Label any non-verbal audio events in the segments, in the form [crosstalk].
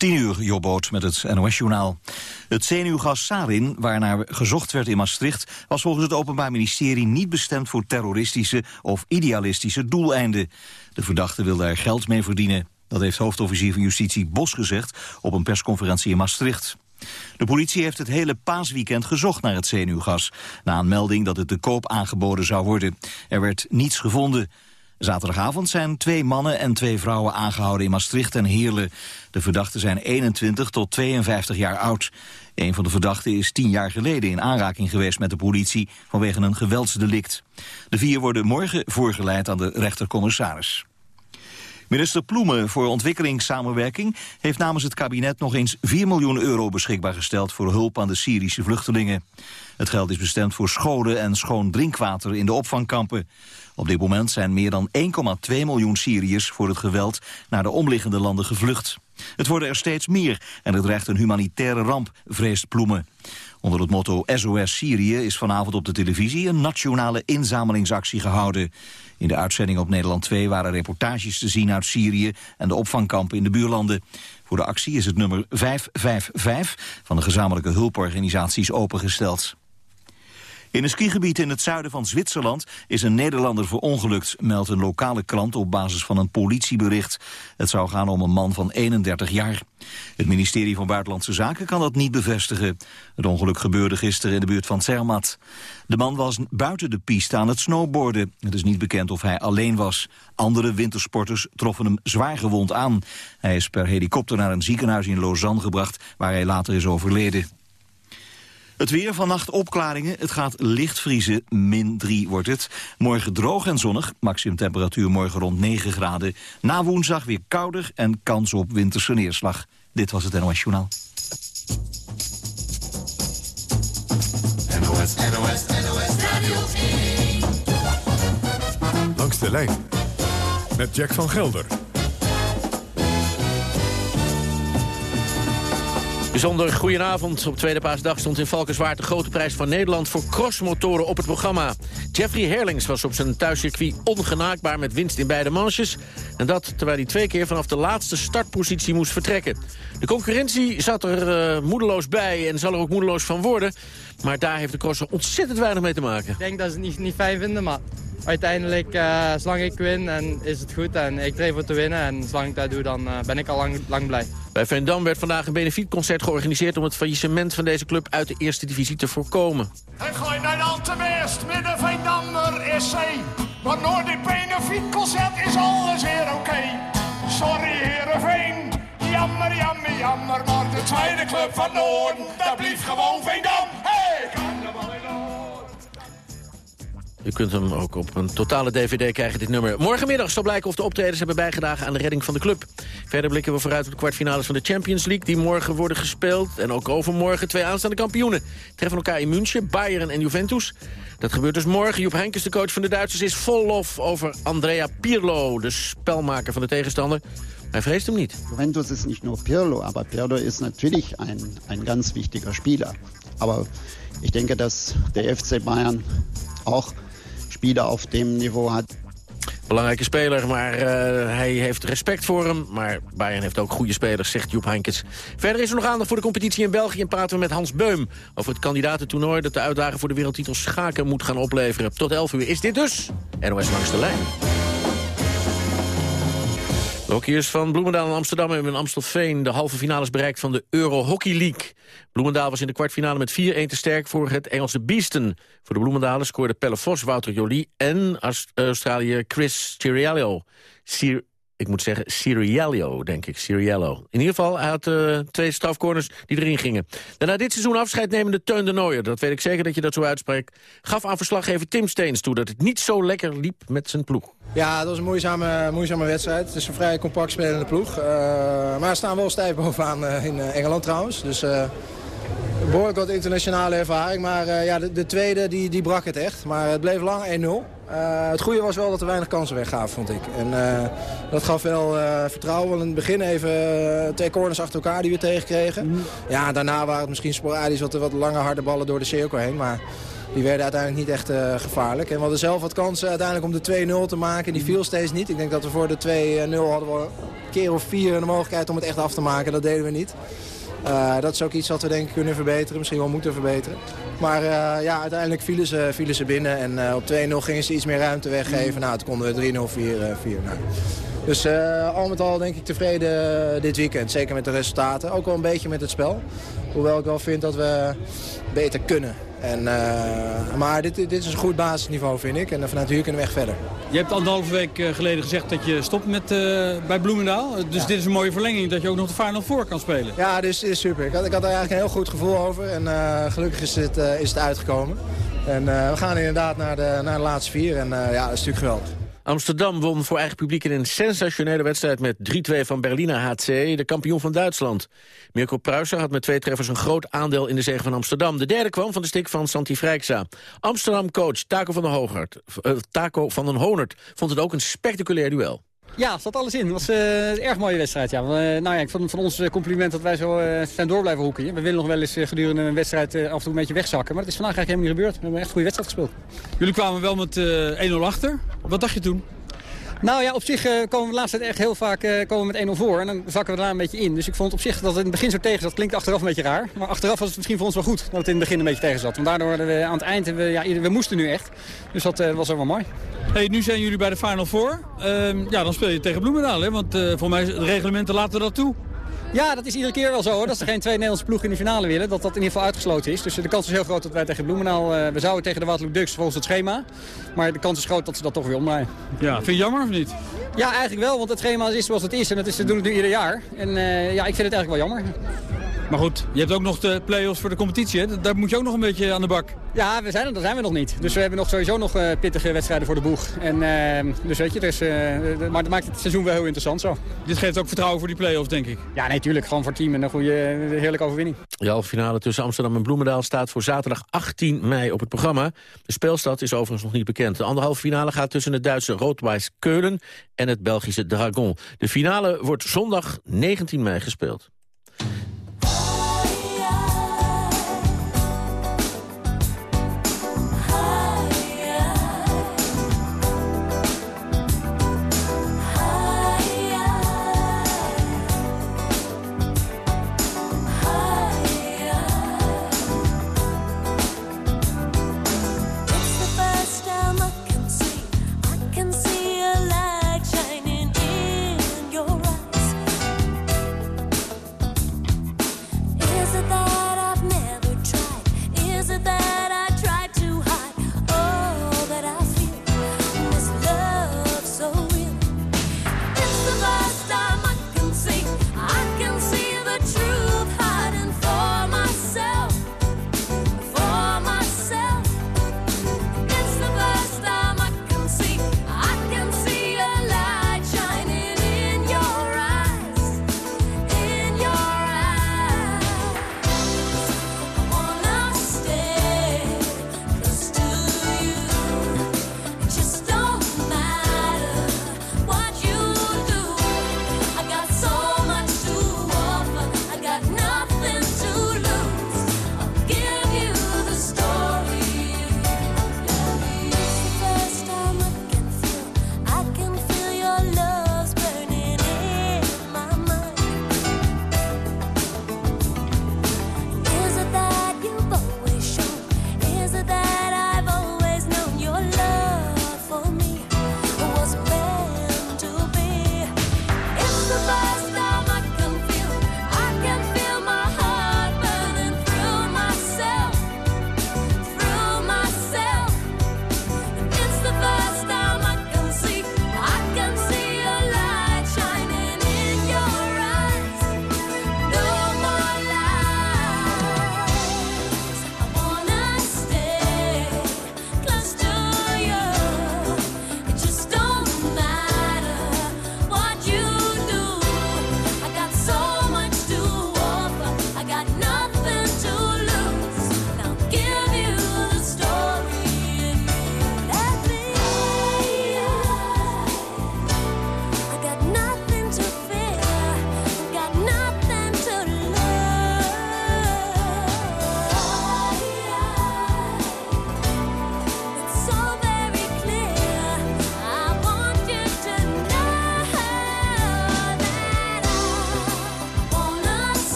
10 uur, Jobboot met het NOS-journaal. Het zenuwgas sarin, waarnaar gezocht werd in Maastricht... was volgens het Openbaar Ministerie niet bestemd voor terroristische of idealistische doeleinden. De verdachte wil daar geld mee verdienen. Dat heeft hoofdofficier van Justitie Bos gezegd op een persconferentie in Maastricht. De politie heeft het hele paasweekend gezocht naar het zenuwgas... na een melding dat het te koop aangeboden zou worden. Er werd niets gevonden. Zaterdagavond zijn twee mannen en twee vrouwen aangehouden in Maastricht en Heerlen. De verdachten zijn 21 tot 52 jaar oud. Een van de verdachten is tien jaar geleden in aanraking geweest met de politie vanwege een geweldsdelict. De vier worden morgen voorgeleid aan de rechtercommissaris. Minister Ploemen voor ontwikkelingssamenwerking heeft namens het kabinet nog eens 4 miljoen euro beschikbaar gesteld voor hulp aan de Syrische vluchtelingen. Het geld is bestemd voor scholen en schoon drinkwater in de opvangkampen. Op dit moment zijn meer dan 1,2 miljoen Syriërs voor het geweld naar de omliggende landen gevlucht. Het worden er steeds meer en er dreigt een humanitaire ramp, vreest Ploemen. Onder het motto SOS Syrië is vanavond op de televisie een nationale inzamelingsactie gehouden. In de uitzending op Nederland 2 waren reportages te zien uit Syrië en de opvangkampen in de buurlanden. Voor de actie is het nummer 555 van de gezamenlijke hulporganisaties opengesteld. In een skigebied in het zuiden van Zwitserland is een Nederlander verongelukt, meldt een lokale krant op basis van een politiebericht. Het zou gaan om een man van 31 jaar. Het ministerie van Buitenlandse Zaken kan dat niet bevestigen. Het ongeluk gebeurde gisteren in de buurt van Zermatt. De man was buiten de piste aan het snowboarden. Het is niet bekend of hij alleen was. Andere wintersporters troffen hem zwaar gewond aan. Hij is per helikopter naar een ziekenhuis in Lausanne gebracht, waar hij later is overleden. Het weer vannacht opklaringen. Het gaat licht vriezen. Min 3 wordt het. Morgen droog en zonnig. Maximum temperatuur morgen rond 9 graden. Na woensdag weer kouder en kans op winterse neerslag. Dit was het NOS Journaal. NOS, NOS, NOS Radio 1. Langs de lijn. Met Jack van Gelder. Bijzonder goedenavond. Op tweede paasdag stond in Valkenswaard de grote prijs van Nederland voor crossmotoren op het programma. Jeffrey Herlings was op zijn thuiscircuit ongenaakbaar met winst in beide manches. En dat terwijl hij twee keer vanaf de laatste startpositie moest vertrekken. De concurrentie zat er uh, moedeloos bij en zal er ook moedeloos van worden. Maar daar heeft de crosser ontzettend weinig mee te maken. Ik denk dat ze het niet, niet fijn vinden, maar uiteindelijk, uh, zolang ik win, en is het goed. En ik dreef voor te winnen. En zolang ik dat doe, dan uh, ben ik al lang, lang blij. Bij Veendam werd vandaag een benefietconcert georganiseerd... om het faillissement van deze club uit de eerste divisie te voorkomen. Het gooit naar al te best met de Veendammer SC. Maar door dit benefietconcert is alles weer oké. Okay. Sorry Heerenveen, jammer, jammer, jammer. Maar de tweede club van Noorden, dat blijft gewoon Veendam. Hey, U kunt hem ook op een totale dvd krijgen, dit nummer. Morgenmiddag zal blijken of de optredens hebben bijgedragen aan de redding van de club. Verder blikken we vooruit op de kwartfinales van de Champions League... die morgen worden gespeeld. En ook overmorgen twee aanstaande kampioenen. Treffen elkaar in München, Bayern en Juventus. Dat gebeurt dus morgen. Joep Heynckes, de coach van de Duitsers, is vol lof over Andrea Pirlo... de spelmaker van de tegenstander. Hij vreest hem niet. Juventus is niet nur Pirlo, aber Pirlo is natuurlijk een, een ganz wichtiger Spieler. Aber ich denke, dass der FC Bayern auch Spieler auf dem Niveau hat. Belangrijke speler, maar uh, hij heeft respect voor hem. Maar Bayern heeft ook goede spelers, zegt Joep Heynckes. Verder is er nog aandacht voor de competitie in België... en praten we met Hans Beum over het kandidatentoernooi... dat de uitdaging voor de wereldtitel schaken moet gaan opleveren. Tot 11 uur is dit dus NOS Langs de Lijn. De hockeyers van Bloemendaal en Amsterdam hebben in Amstelveen... de halve finales bereikt van de Euro Hockey League. Bloemendaal was in de kwartfinale met 4-1 te sterk voor het Engelse Beesten. Voor de Bloemendalen scoorden Pelle Vos, Wouter Jolie en Australië Chris Ciriello. Cir ik moet zeggen Ciriello, denk ik. Ciriello. In ieder geval, hij had uh, twee strafcorners die erin gingen. Daarna dit seizoen afscheid nemende Teun de Nooier. Dat weet ik zeker dat je dat zo uitspreekt. Gaf aan verslaggever Tim Steens toe dat het niet zo lekker liep met zijn ploeg. Ja, dat was een moeizame, moeizame wedstrijd. Het is een vrij compact spelende ploeg. Uh, maar we staan wel stijf bovenaan uh, in Engeland trouwens. Dus behoorlijk wat internationale ervaring. Maar ja, de, de, tweede die, die brak het echt. Maar het bleef lang 1-0. Uh, het goede was wel dat er weinig kansen weggaven, vond ik. En uh, dat gaf wel uh, vertrouwen. In het begin even twee corners achter elkaar die we tegenkregen. Mm. Ja, daarna waren het misschien sporadisch wat, wat lange harde ballen door de cirkel heen. Maar die werden uiteindelijk niet echt gevaarlijk. En we hadden zelf wat kansen uiteindelijk om de 2-0 te maken. Die viel steeds niet. Ik denk dat we voor de 2-0 hadden we een keer of vier de mogelijkheid om het echt af te maken. Dat deden we niet. Dat is ook iets wat we denk ik kunnen verbeteren. Misschien wel moeten verbeteren. Maar uh, ja, uiteindelijk vielen ze, vielen ze binnen. En uh, op 2-0 gingen ze iets meer ruimte weggeven. Nou, toen konden we 3-0, 4-4. Nou. Dus al met al denk ik tevreden dit weekend. Zeker met de resultaten. Ook wel een beetje met het spel. Hoewel ik wel vind dat we beter kunnen. En, uh, maar dit, dit is een goed basisniveau, vind ik. En vanuit hier kunnen we echt verder. Je hebt anderhalve week eh, geleden gezegd dat je stopt met, uh, bij Bloemendaal. Dus dit is een mooie verlenging dat je ook nog de Final Four kan spelen. Ja, dus dit is super. Ik had, ik had er eigenlijk een heel goed gevoel over. En gelukkig is het, is het uitgekomen. En we gaan inderdaad naar de, naar de laatste vier. En ja, dat is natuurlijk geweldig. Amsterdam won voor eigen publiek in een sensationele wedstrijd met 3-2 van Berliner HC, de kampioen van Duitsland. Mirko Pruiser had met twee treffers een groot aandeel in de zege van Amsterdam. De derde kwam van de stik van Santi Vrijksa. Amsterdam-coach Taco van den Hogert, uh, Taco van den Honert vond het ook een spectaculair duel. Ja, zat alles in. Het was uh, een erg mooie wedstrijd. Ja. Uh, nou ja, ik vond van ons compliment dat wij zo uh, zijn door blijven hoeken. We willen nog wel eens gedurende een wedstrijd af en toe een beetje wegzakken. Maar dat is vandaag eigenlijk helemaal niet gebeurd. We hebben echt goede wedstrijd gespeeld. Jullie kwamen wel met 1-0 achter. Wat dacht je toen? Nou ja, op zich uh, komen we de laatste tijd echt heel vaak uh, komen met 1-0 voor. En dan zakken we daarna een beetje in. Dus ik vond op zich dat het in het begin zo tegen zat. Klinkt achteraf een beetje raar. Maar achteraf was het misschien voor ons wel goed dat het in het begin een beetje tegen zat. Want daardoor we aan het eind, we, ja, we moesten nu echt. Dus dat uh, was wel mooi. Hey, nu zijn jullie bij de Final Four. Ehm, ja, dan speel je tegen Bloemendaal. Hè? Want voor mij, de reglementen laten dat toe. Ja, dat is iedere keer wel zo hoor. Dat er geen twee Nederlandse ploegen in de finale willen. Dat dat in ieder geval uitgesloten is. Dus de kans is heel groot dat wij tegen Bloemendaal... Uh, we zouden tegen de Waterloo Ducks volgens het schema. Maar de kans is groot dat ze dat toch weer omdraaien. Ja, vind je jammer of niet? Ja, eigenlijk wel. Want het schema is zoals het is. En dat, is, dat doen het nu ieder jaar. En uh, ja, ik vind het eigenlijk wel jammer. Maar goed, je hebt ook nog de play-offs voor de competitie. Hè? Daar moet je ook nog een beetje aan de bak. Ja, we zijn er, daar zijn we nog niet. Dus we hebben nog sowieso nog uh, pittige wedstrijden voor de boeg. En, uh, dus weet je, dus, uh, maar dat maakt het seizoen wel heel interessant zo. Dit geeft ook vertrouwen voor die play-offs, denk ik. Ja, nee, tuurlijk. Gewoon voor team en een goede, heerlijke overwinning. De halve finale tussen Amsterdam en Bloemendaal staat voor zaterdag 18 mei op het programma. De speelstad is overigens nog niet bekend. De anderhalve finale gaat tussen het Duitse Roodwijs Keulen en het Belgische Dragon. De finale wordt zondag 19 mei gespeeld.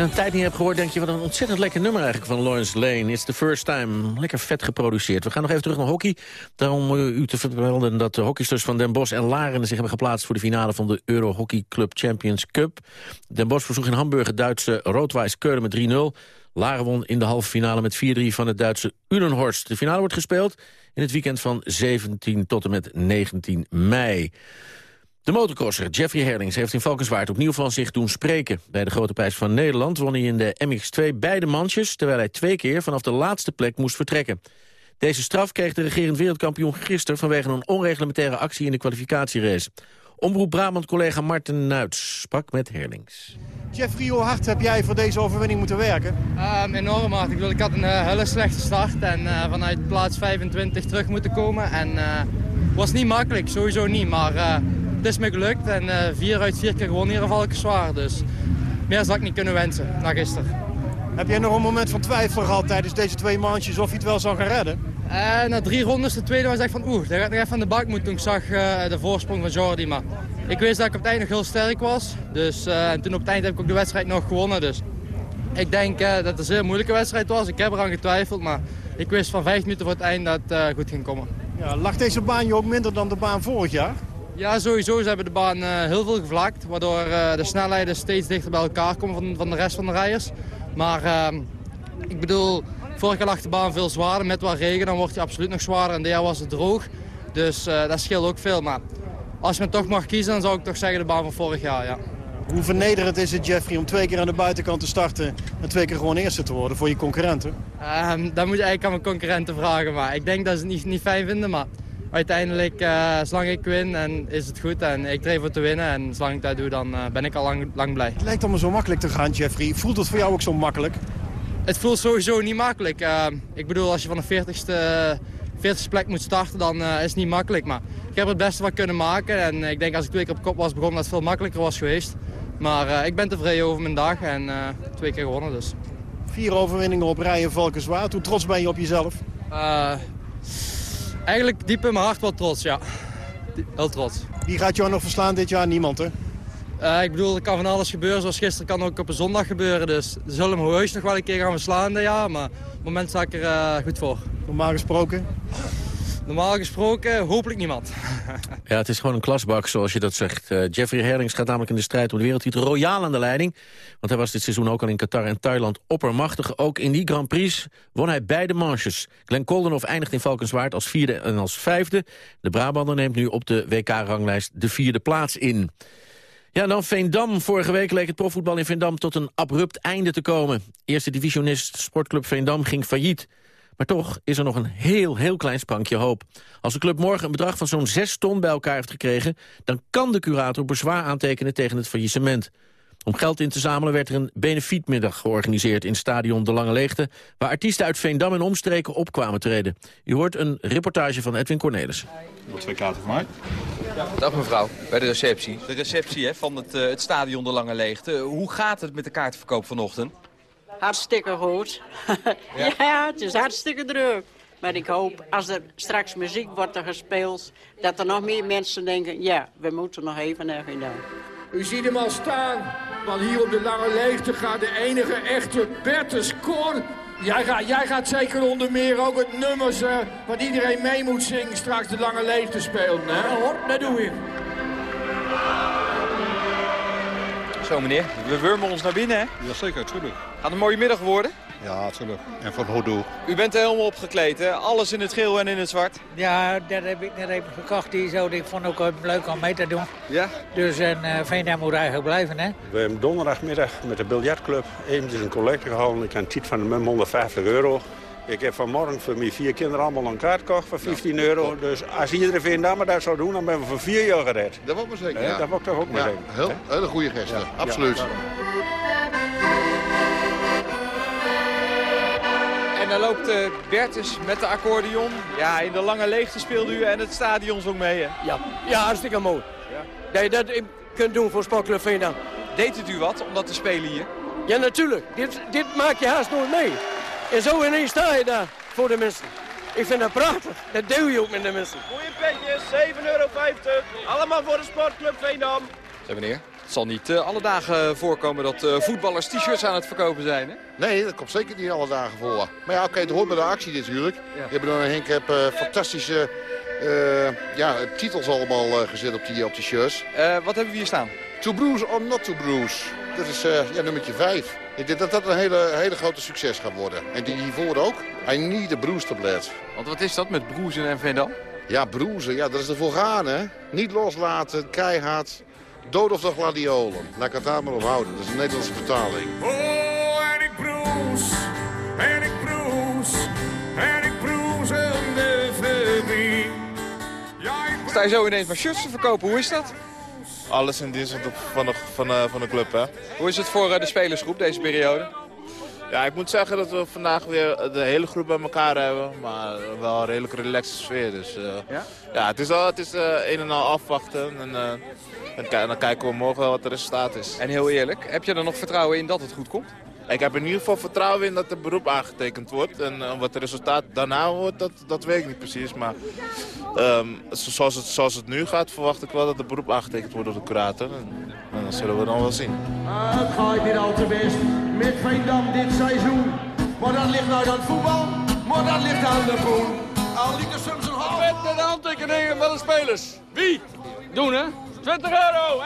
Een tijd niet hebt gehoord, denk je... wat een ontzettend lekker nummer eigenlijk van Lawrence Lane. It's the first time. Lekker vet geproduceerd. We gaan nog even terug naar hockey. Daarom u te vermelden dat de hockeysters van Den Bosch en Laren... zich hebben geplaatst voor de finale van de Euro Hockey Club Champions Cup. Den Bosch versloeg in Hamburg het Duitse Roodwijs Keulen met 3-0. Laren won in de halve finale met 4-3 van het Duitse Ulenhorst. De finale wordt gespeeld in het weekend van 17 tot en met 19 mei. De motocrosser Jeffrey Herlings heeft in Valkenswaard opnieuw van zich doen spreken. Bij de Grote Prijs van Nederland won hij in de MX2 beide manches... terwijl hij twee keer vanaf de laatste plek moest vertrekken. Deze straf kreeg de regerend wereldkampioen gisteren... vanwege een onreglementaire actie in de kwalificatierace. Omroep Brabant-collega Martin Nuits sprak met Herlings. Jeffrey, hoe hard heb jij voor deze overwinning moeten werken? Um, enorm hard. Ik, bedoel, ik had een uh, hele slechte start en uh, vanuit plaats 25 terug moeten komen. En uh, was niet makkelijk, sowieso niet. Maar het is me gelukt en uh, vier uit vier keer gewoon hier in zwaar. Dus meer zou ik niet kunnen wensen na gisteren. Heb jij nog een moment van twijfel gehad tijdens deze twee maandjes of je het wel zou gaan redden? Uh, na drie rondes, de tweede was ik van oeh, daar gaat nog even aan de bak moeten toen ik zag uh, de voorsprong van Jordi. Maar ik wist dat ik op het eind nog heel sterk was. Dus, en toen op het eind heb ik ook de wedstrijd nog gewonnen. Dus ik denk dat het een zeer moeilijke wedstrijd was. Ik heb eraan getwijfeld, maar ik wist van vijf minuten voor het eind dat het goed ging komen. Ja, lag deze baan je ook minder dan de baan vorig jaar? Ja, sowieso. Ze hebben de baan uh, heel veel gevlakt. Waardoor uh, de snelheden steeds dichter bij elkaar komen van, van de rest van de rijders. Maar uh, ik bedoel, vorig jaar lag de baan veel zwaarder. Met wat regen dan wordt hij absoluut nog zwaarder. En dit jaar was het droog. Dus dat scheelt ook veel. Maar als je me toch mag kiezen, dan zou ik toch zeggen de baan van vorig jaar, ja. Hoe vernederend is het, Jeffrey, om twee keer aan de buitenkant te starten... en twee keer gewoon eerste te worden voor je concurrenten? Um, dat moet je eigenlijk aan mijn concurrenten vragen. Maar ik denk dat ze het niet, niet fijn vinden, maar uiteindelijk, uh, zolang ik win, en is het goed. En ik treed voor te winnen. En zolang ik dat doe, dan uh, ben ik al lang, lang blij. Het lijkt allemaal zo makkelijk te gaan, Jeffrey. Voelt het voor jou ook zo makkelijk? Het voelt sowieso niet makkelijk. Uh, ik bedoel, als je van de 40ste, 40ste plek moet starten, dan is het niet makkelijk. Maar ik heb het beste wat kunnen maken. En ik denk als ik twee keer op kop was begonnen, dat het veel makkelijker was geweest. Maar ik ben tevreden over mijn dag en twee keer gewonnen dus. Vier overwinningen op rij in Valkenswaard. Hoe trots ben je op jezelf? Eigenlijk diep in mijn hart wel trots, ja. Heel trots. Wie gaat jou nog verslaan dit jaar? Niemand, hè? Uh, ik bedoel, er kan van alles gebeuren. Zoals gisteren kan ook op een zondag gebeuren. Dus ze zullen me heus nog wel een keer gaan verslaan dit jaar. Maar op het moment sta ik er uh, goed voor. Normaal gesproken? Normaal gesproken hopelijk niemand. [laughs] ja, het is gewoon een klasbak, zoals je dat zegt. Uh, Jeffrey Herlings gaat namelijk in de strijd om de wereldtitel royaal aan de leiding. Want hij was dit seizoen ook al in Qatar en Thailand oppermachtig. Ook in die Grand Prix won hij beide manches. Glenn Koldenhoff eindigt in Valkenswaard als vierde en als vijfde. De Brabander neemt nu op de WK-ranglijst de vierde plaats in. Ja, dan Veendam. Vorige week leek het profvoetbal in Veendam tot een abrupt einde te komen. Eerste divisionist Sportclub Veendam ging failliet. Maar toch is er nog een heel, heel klein sprankje hoop. Als de club morgen een bedrag van zo'n 6 ton bij elkaar heeft gekregen... dan kan de curator bezwaar aantekenen tegen het faillissement. Om geld in te zamelen werd er een benefietmiddag georganiseerd in stadion De Lange Leegte... waar artiesten uit Veendam en omstreken op kwamen treden. U hoort een reportage van Edwin Cornelis. Wat twee kaarten voor mij. Dag mevrouw, bij de receptie. De receptie hè, van het, uh, het stadion De Lange Leegte. Hoe gaat het met de kaartverkoop vanochtend? Hartstikke goed. [laughs] ja? ja, het is hartstikke druk. Maar ik hoop, als er straks muziek wordt er gespeeld... dat er nog meer mensen denken, ja, we moeten nog even naar Vindam. U ziet hem al staan, want hier op de lange leegte gaat de enige echte Bertus Korn... Jij gaat, jij gaat zeker onder meer ook het nummers uh, wat iedereen mee moet zingen... straks de lange leegte spelen, hè? Ja hoor, dat doe ik. Zo meneer, we wurmen ons naar binnen hè? Jazeker, tuurlijk. Gaat een mooie middag worden? Ja, natuurlijk. En van Hodo. U bent er helemaal opgekleed hè? Alles in het geel en in het zwart? Ja, dat heb ik net even gekocht. Die zo, ik vond ook leuk om mee te doen. Ja? Dus en uh, Veendam moet eigenlijk blijven hè? We hebben donderdagmiddag met de biljartclub eventjes een collecte gehouden. Ik kan tiet van de mum 150 euro. Ik heb vanmorgen voor mijn vier kinderen allemaal een kaart gekocht voor 15 euro. Dus als iedereen Veendam dat zou doen, dan ben we voor vier jaar gered. Dat wordt maar zeker, ja. Dat wordt toch ook maar zeker. Heel, hele goede gesten, absoluut. En dan loopt uh, Bertus met de accordeon. Ja, in de lange leegte speelde u en het stadion zong mee, hè? Ja, ja hartstikke mooi. Ja. Dat je dat kunt doen voor Sportclub Veendam. Deed het u wat om dat te spelen hier? Ja, natuurlijk. Dit, dit maak je haast nooit mee. En zo ineens sta je daar voor de mensen. Ik vind dat prachtig. Dat doe je ook met de mensen. Goeie petjes, 7,50 euro. Allemaal voor de sportclub Veendam. Zeg meneer, Het zal niet eh, alle dagen voorkomen dat eh, voetballers t-shirts aan het verkopen zijn, hè? Nee, dat komt zeker niet alle dagen voor. Maar ja, oké, het hoort bij de actie natuurlijk. Ja. Je hebt dan Henk heb, eh, fantastische eh, ja, titels allemaal eh, gezet op die, op die shirts. Eh, wat hebben we hier staan? To bruise or not to bruise. Dat is eh, ja, nummertje 5. Ik denk dat dat een hele, hele grote succes gaat worden. En die hiervoor ook. I need a bruise tablet. Want wat is dat met Broezen en Vendam? Ja, broezen, ja, dat is ervoor gaan, hè. Niet loslaten, keihard. Dood of de gladiolen. Laat ik het daar maar op houden. Dat is een Nederlandse vertaling. Oh, en ik broes, en ik broes, en ik broes in de. Ja, ik Sta je zo ineens maar shirts te verkopen, hoe is dat? Alles in dienst van de, van de, van de club, hè. Hoe is het voor eh, de spelersgroep deze periode? Ja, ik moet zeggen dat we vandaag weer de hele groep bij elkaar hebben. Maar wel een redelijk relaxed sfeer. Dus eh, Ja? ja, het is, al, het is eh, een en al afwachten. En, dan kijken we morgen wel wat het resultaat is. En heel eerlijk, heb je er nog vertrouwen in dat het goed komt? Ik heb in ieder geval vertrouwen in dat het beroep aangetekend wordt. En eh, wat het resultaat daarna wordt, dat, dat weet ik niet precies. Maar ehm, zo- zoals, het, zoals het nu gaat, verwacht ik wel dat het beroep aangetekend wordt door de curator. En, en dan zullen we dan wel zien. Het gaat niet al te best met Veendam dit seizoen. Maar dat ligt nou aan het voetbal, maar dat ligt aan de poen. Al liep er soms een half... Met de handtekeningen van de spelers. Wie? Doen, hè? 20 euro!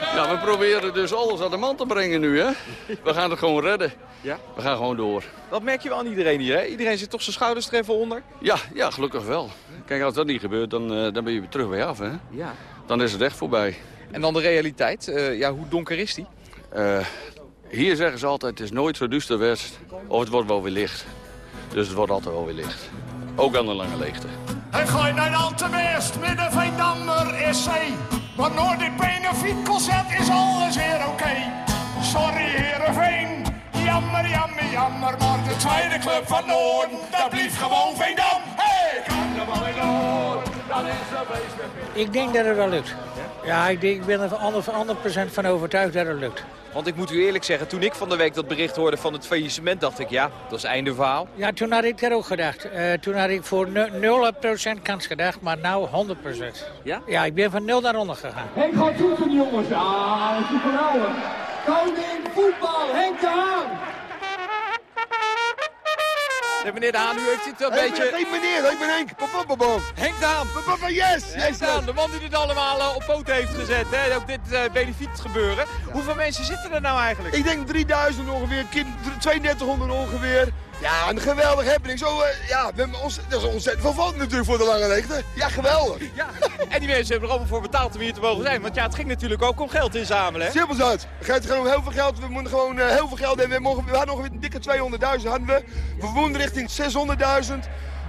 Ja, we proberen dus alles aan de man te brengen nu, hè? We gaan het gewoon redden. Ja? We gaan gewoon door. Dat merk je wel aan iedereen hier, hè? Iedereen zit toch zijn schouders er even onder? Ja, ja, gelukkig wel. Kijk, als dat niet gebeurt, dan, eh, dan ben je weer terug bij af, hè? Ja. Dan is het echt voorbij. En dan de realiteit. eh, ja, hoe donker is die? Eh, hier zeggen ze altijd, het is nooit zo duister west. Of het wordt wel weer licht. Dus het wordt altijd wel weer licht. Ook aan de lange leegte. Al te best met de Veendammer SC. Maar door dit benefietconcert is alles weer oké. Sorry Heerenveen, jammer, jammer, jammer. Maar de tweede club van Noorden, dat blijft gewoon Veendam. Hey, bal in Noord, Ik denk dat het wel lukt. Ja, ik, denk, ik ben er van 100% van overtuigd dat het lukt. Want ik moet u eerlijk zeggen, toen ik van de week dat bericht hoorde van het faillissement, dacht ik, ja, dat is einde verhaal. Ja, toen had ik dat ook gedacht. Eh, toen had ik voor nu- 0% kans gedacht, maar nou 100%. Ja? Ja, ik ben van 0 naar onder gegaan. Henk gaat toetsen, jongens. Ah, dat is geweldig. Koning voetbal, Henk de Haan. Eh, meneer De Haan, u heeft dit een Hey, beetje... hey, meneer, ik ben Henk. Pop, pop. Henk de pop, Yes, Henk yes, de de man die dit allemaal eh, op poten heeft gezet. Hè? Ook dit uh, benefiet gebeuren. Hoeveel mensen zitten er nou eigenlijk? Ik denk 3000 ongeveer, kind- 3200 ongeveer. Ja, een geweldig happening. Zo, eh, ja, we ons, dat is ontzettend veel natuurlijk voor de lange leegte. Ja, geweldig. Ja, en die mensen hebben er allemaal voor betaald om hier te mogen zijn. Want ja, het ging natuurlijk ook om geld inzamelen. Hè? Simpel uit. Het gaat gewoon heel veel geld. We moeten gewoon eh, heel veel geld hebben. We, mogen, we hadden nog een dikke 200.000 hadden we. We woonden richting 600.000.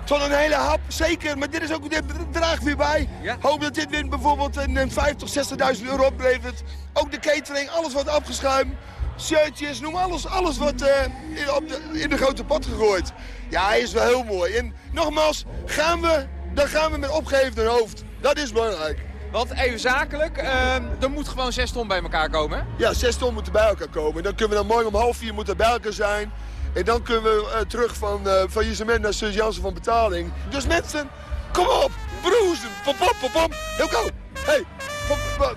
Tot een hele hap, zeker. Maar dit is ook, dit draagt weer bij. Hoop dat dit weer bijvoorbeeld een, een 50, 60.000 euro oplevert. Ook de catering, alles wordt afgeschuimd. Shirtjes, noem alles, alles eh, in, op de, in de grote pot gegooid. Ja, hij is wel heel mooi. En nogmaals, gaan we, dan gaan we met opgeheven hoofd. Dat is belangrijk. Want even zakelijk, ehm, er moet gewoon zes ton bij elkaar komen. hè? Ja, zes ton moeten bij elkaar komen. Dan kunnen we dan mooi om half vier moeten bij elkaar zijn. En dan kunnen we eh, terug van uh, faillissement naar Jansen van betaling. Dus mensen, kom op! Broezen! Pop, pop, pop, pop. Heel gauw! Hey,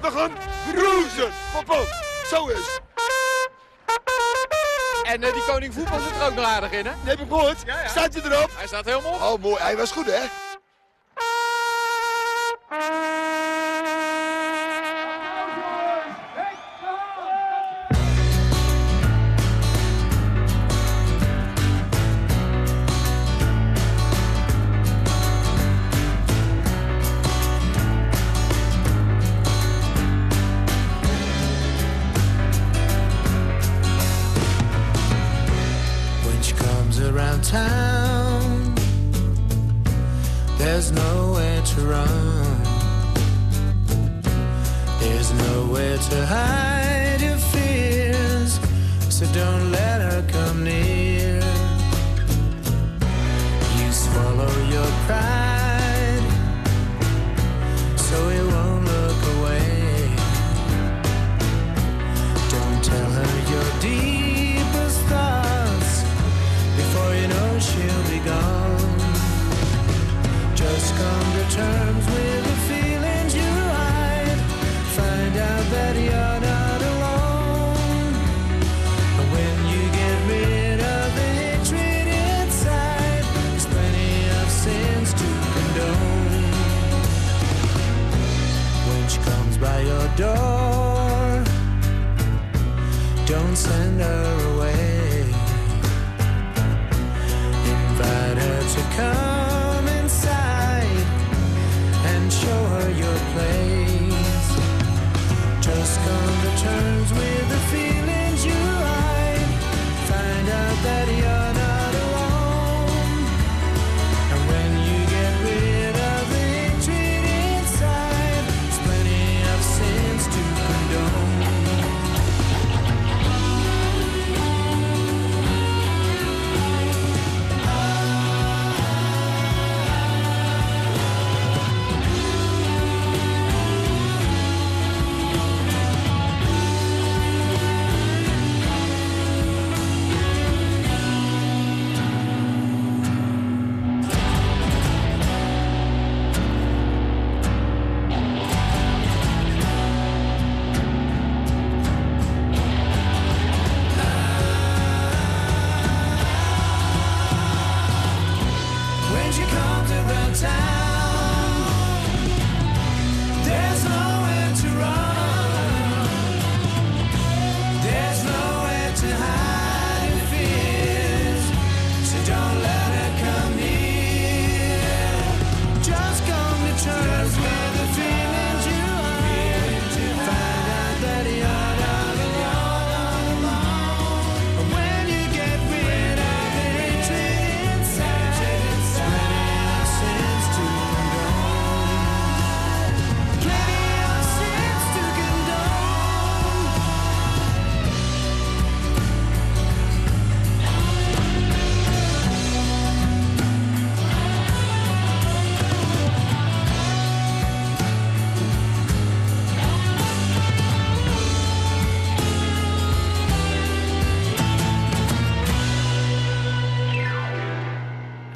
we gaan broezen! Pop, pop. Zo is. En eh, die koning voetbal zit er ook nog aardig in, hè? heb ik gehoord. Staat hij erop? Hij staat helemaal op. Oh, mooi. Hij was goed, hè?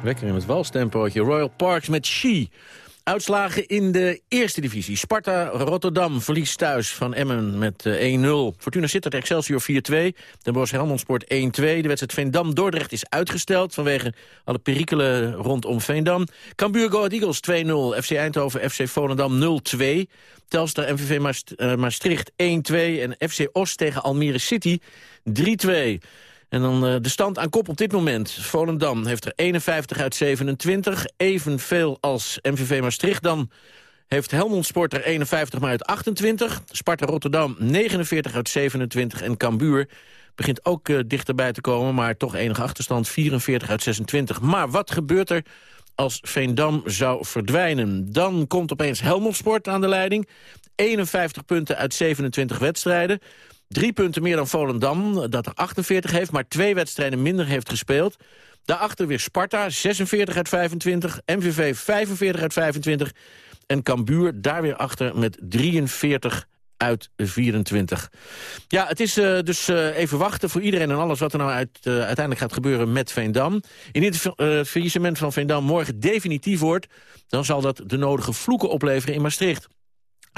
Lekker in het walstempootje. Royal Parks met She. Uitslagen in de eerste divisie. Sparta Rotterdam verliest thuis van Emmen met eh, 1-0. Fortuna Sittard Excelsior 4-2. Den Bosch Helmond Sport 1-2. De wedstrijd Veendam-Dordrecht is uitgesteld... vanwege alle perikelen rondom Veendam. Cambuur Go Eagles 2-0. FC Eindhoven FC Volendam 0-2. Telstar MVV eh, Maastricht 1-2. En FC Os tegen Almere City 3-2. En dan eh, de stand aan kop op dit moment. Volendam heeft er 51 uit 27, evenveel als MVV Maastricht. Dan heeft Helmond Sport er 51 maar uit 28. Sparta Rotterdam 49 uit 27. En Cambuur begint ook eh, dichterbij te komen, maar toch enige achterstand 44 uit 26. Maar wat gebeurt er als Veendam zou verdwijnen? Dan komt opeens Helmond Sport aan de leiding. 51 punten uit 27 wedstrijden. Drie punten meer dan Volendam, dat er 48 heeft... maar twee wedstrijden minder heeft gespeeld. Daarachter weer Sparta, 46 uit 25. MVV 45 uit 25. En Cambuur daar weer achter met 43 uit 24. Ja, het is eh, dus eh, even wachten voor iedereen en alles... wat er nou uit, eh, uiteindelijk gaat gebeuren met Veendam. Indien het faillissement van Veendam morgen definitief wordt... dan zal dat de nodige vloeken opleveren in Maastricht.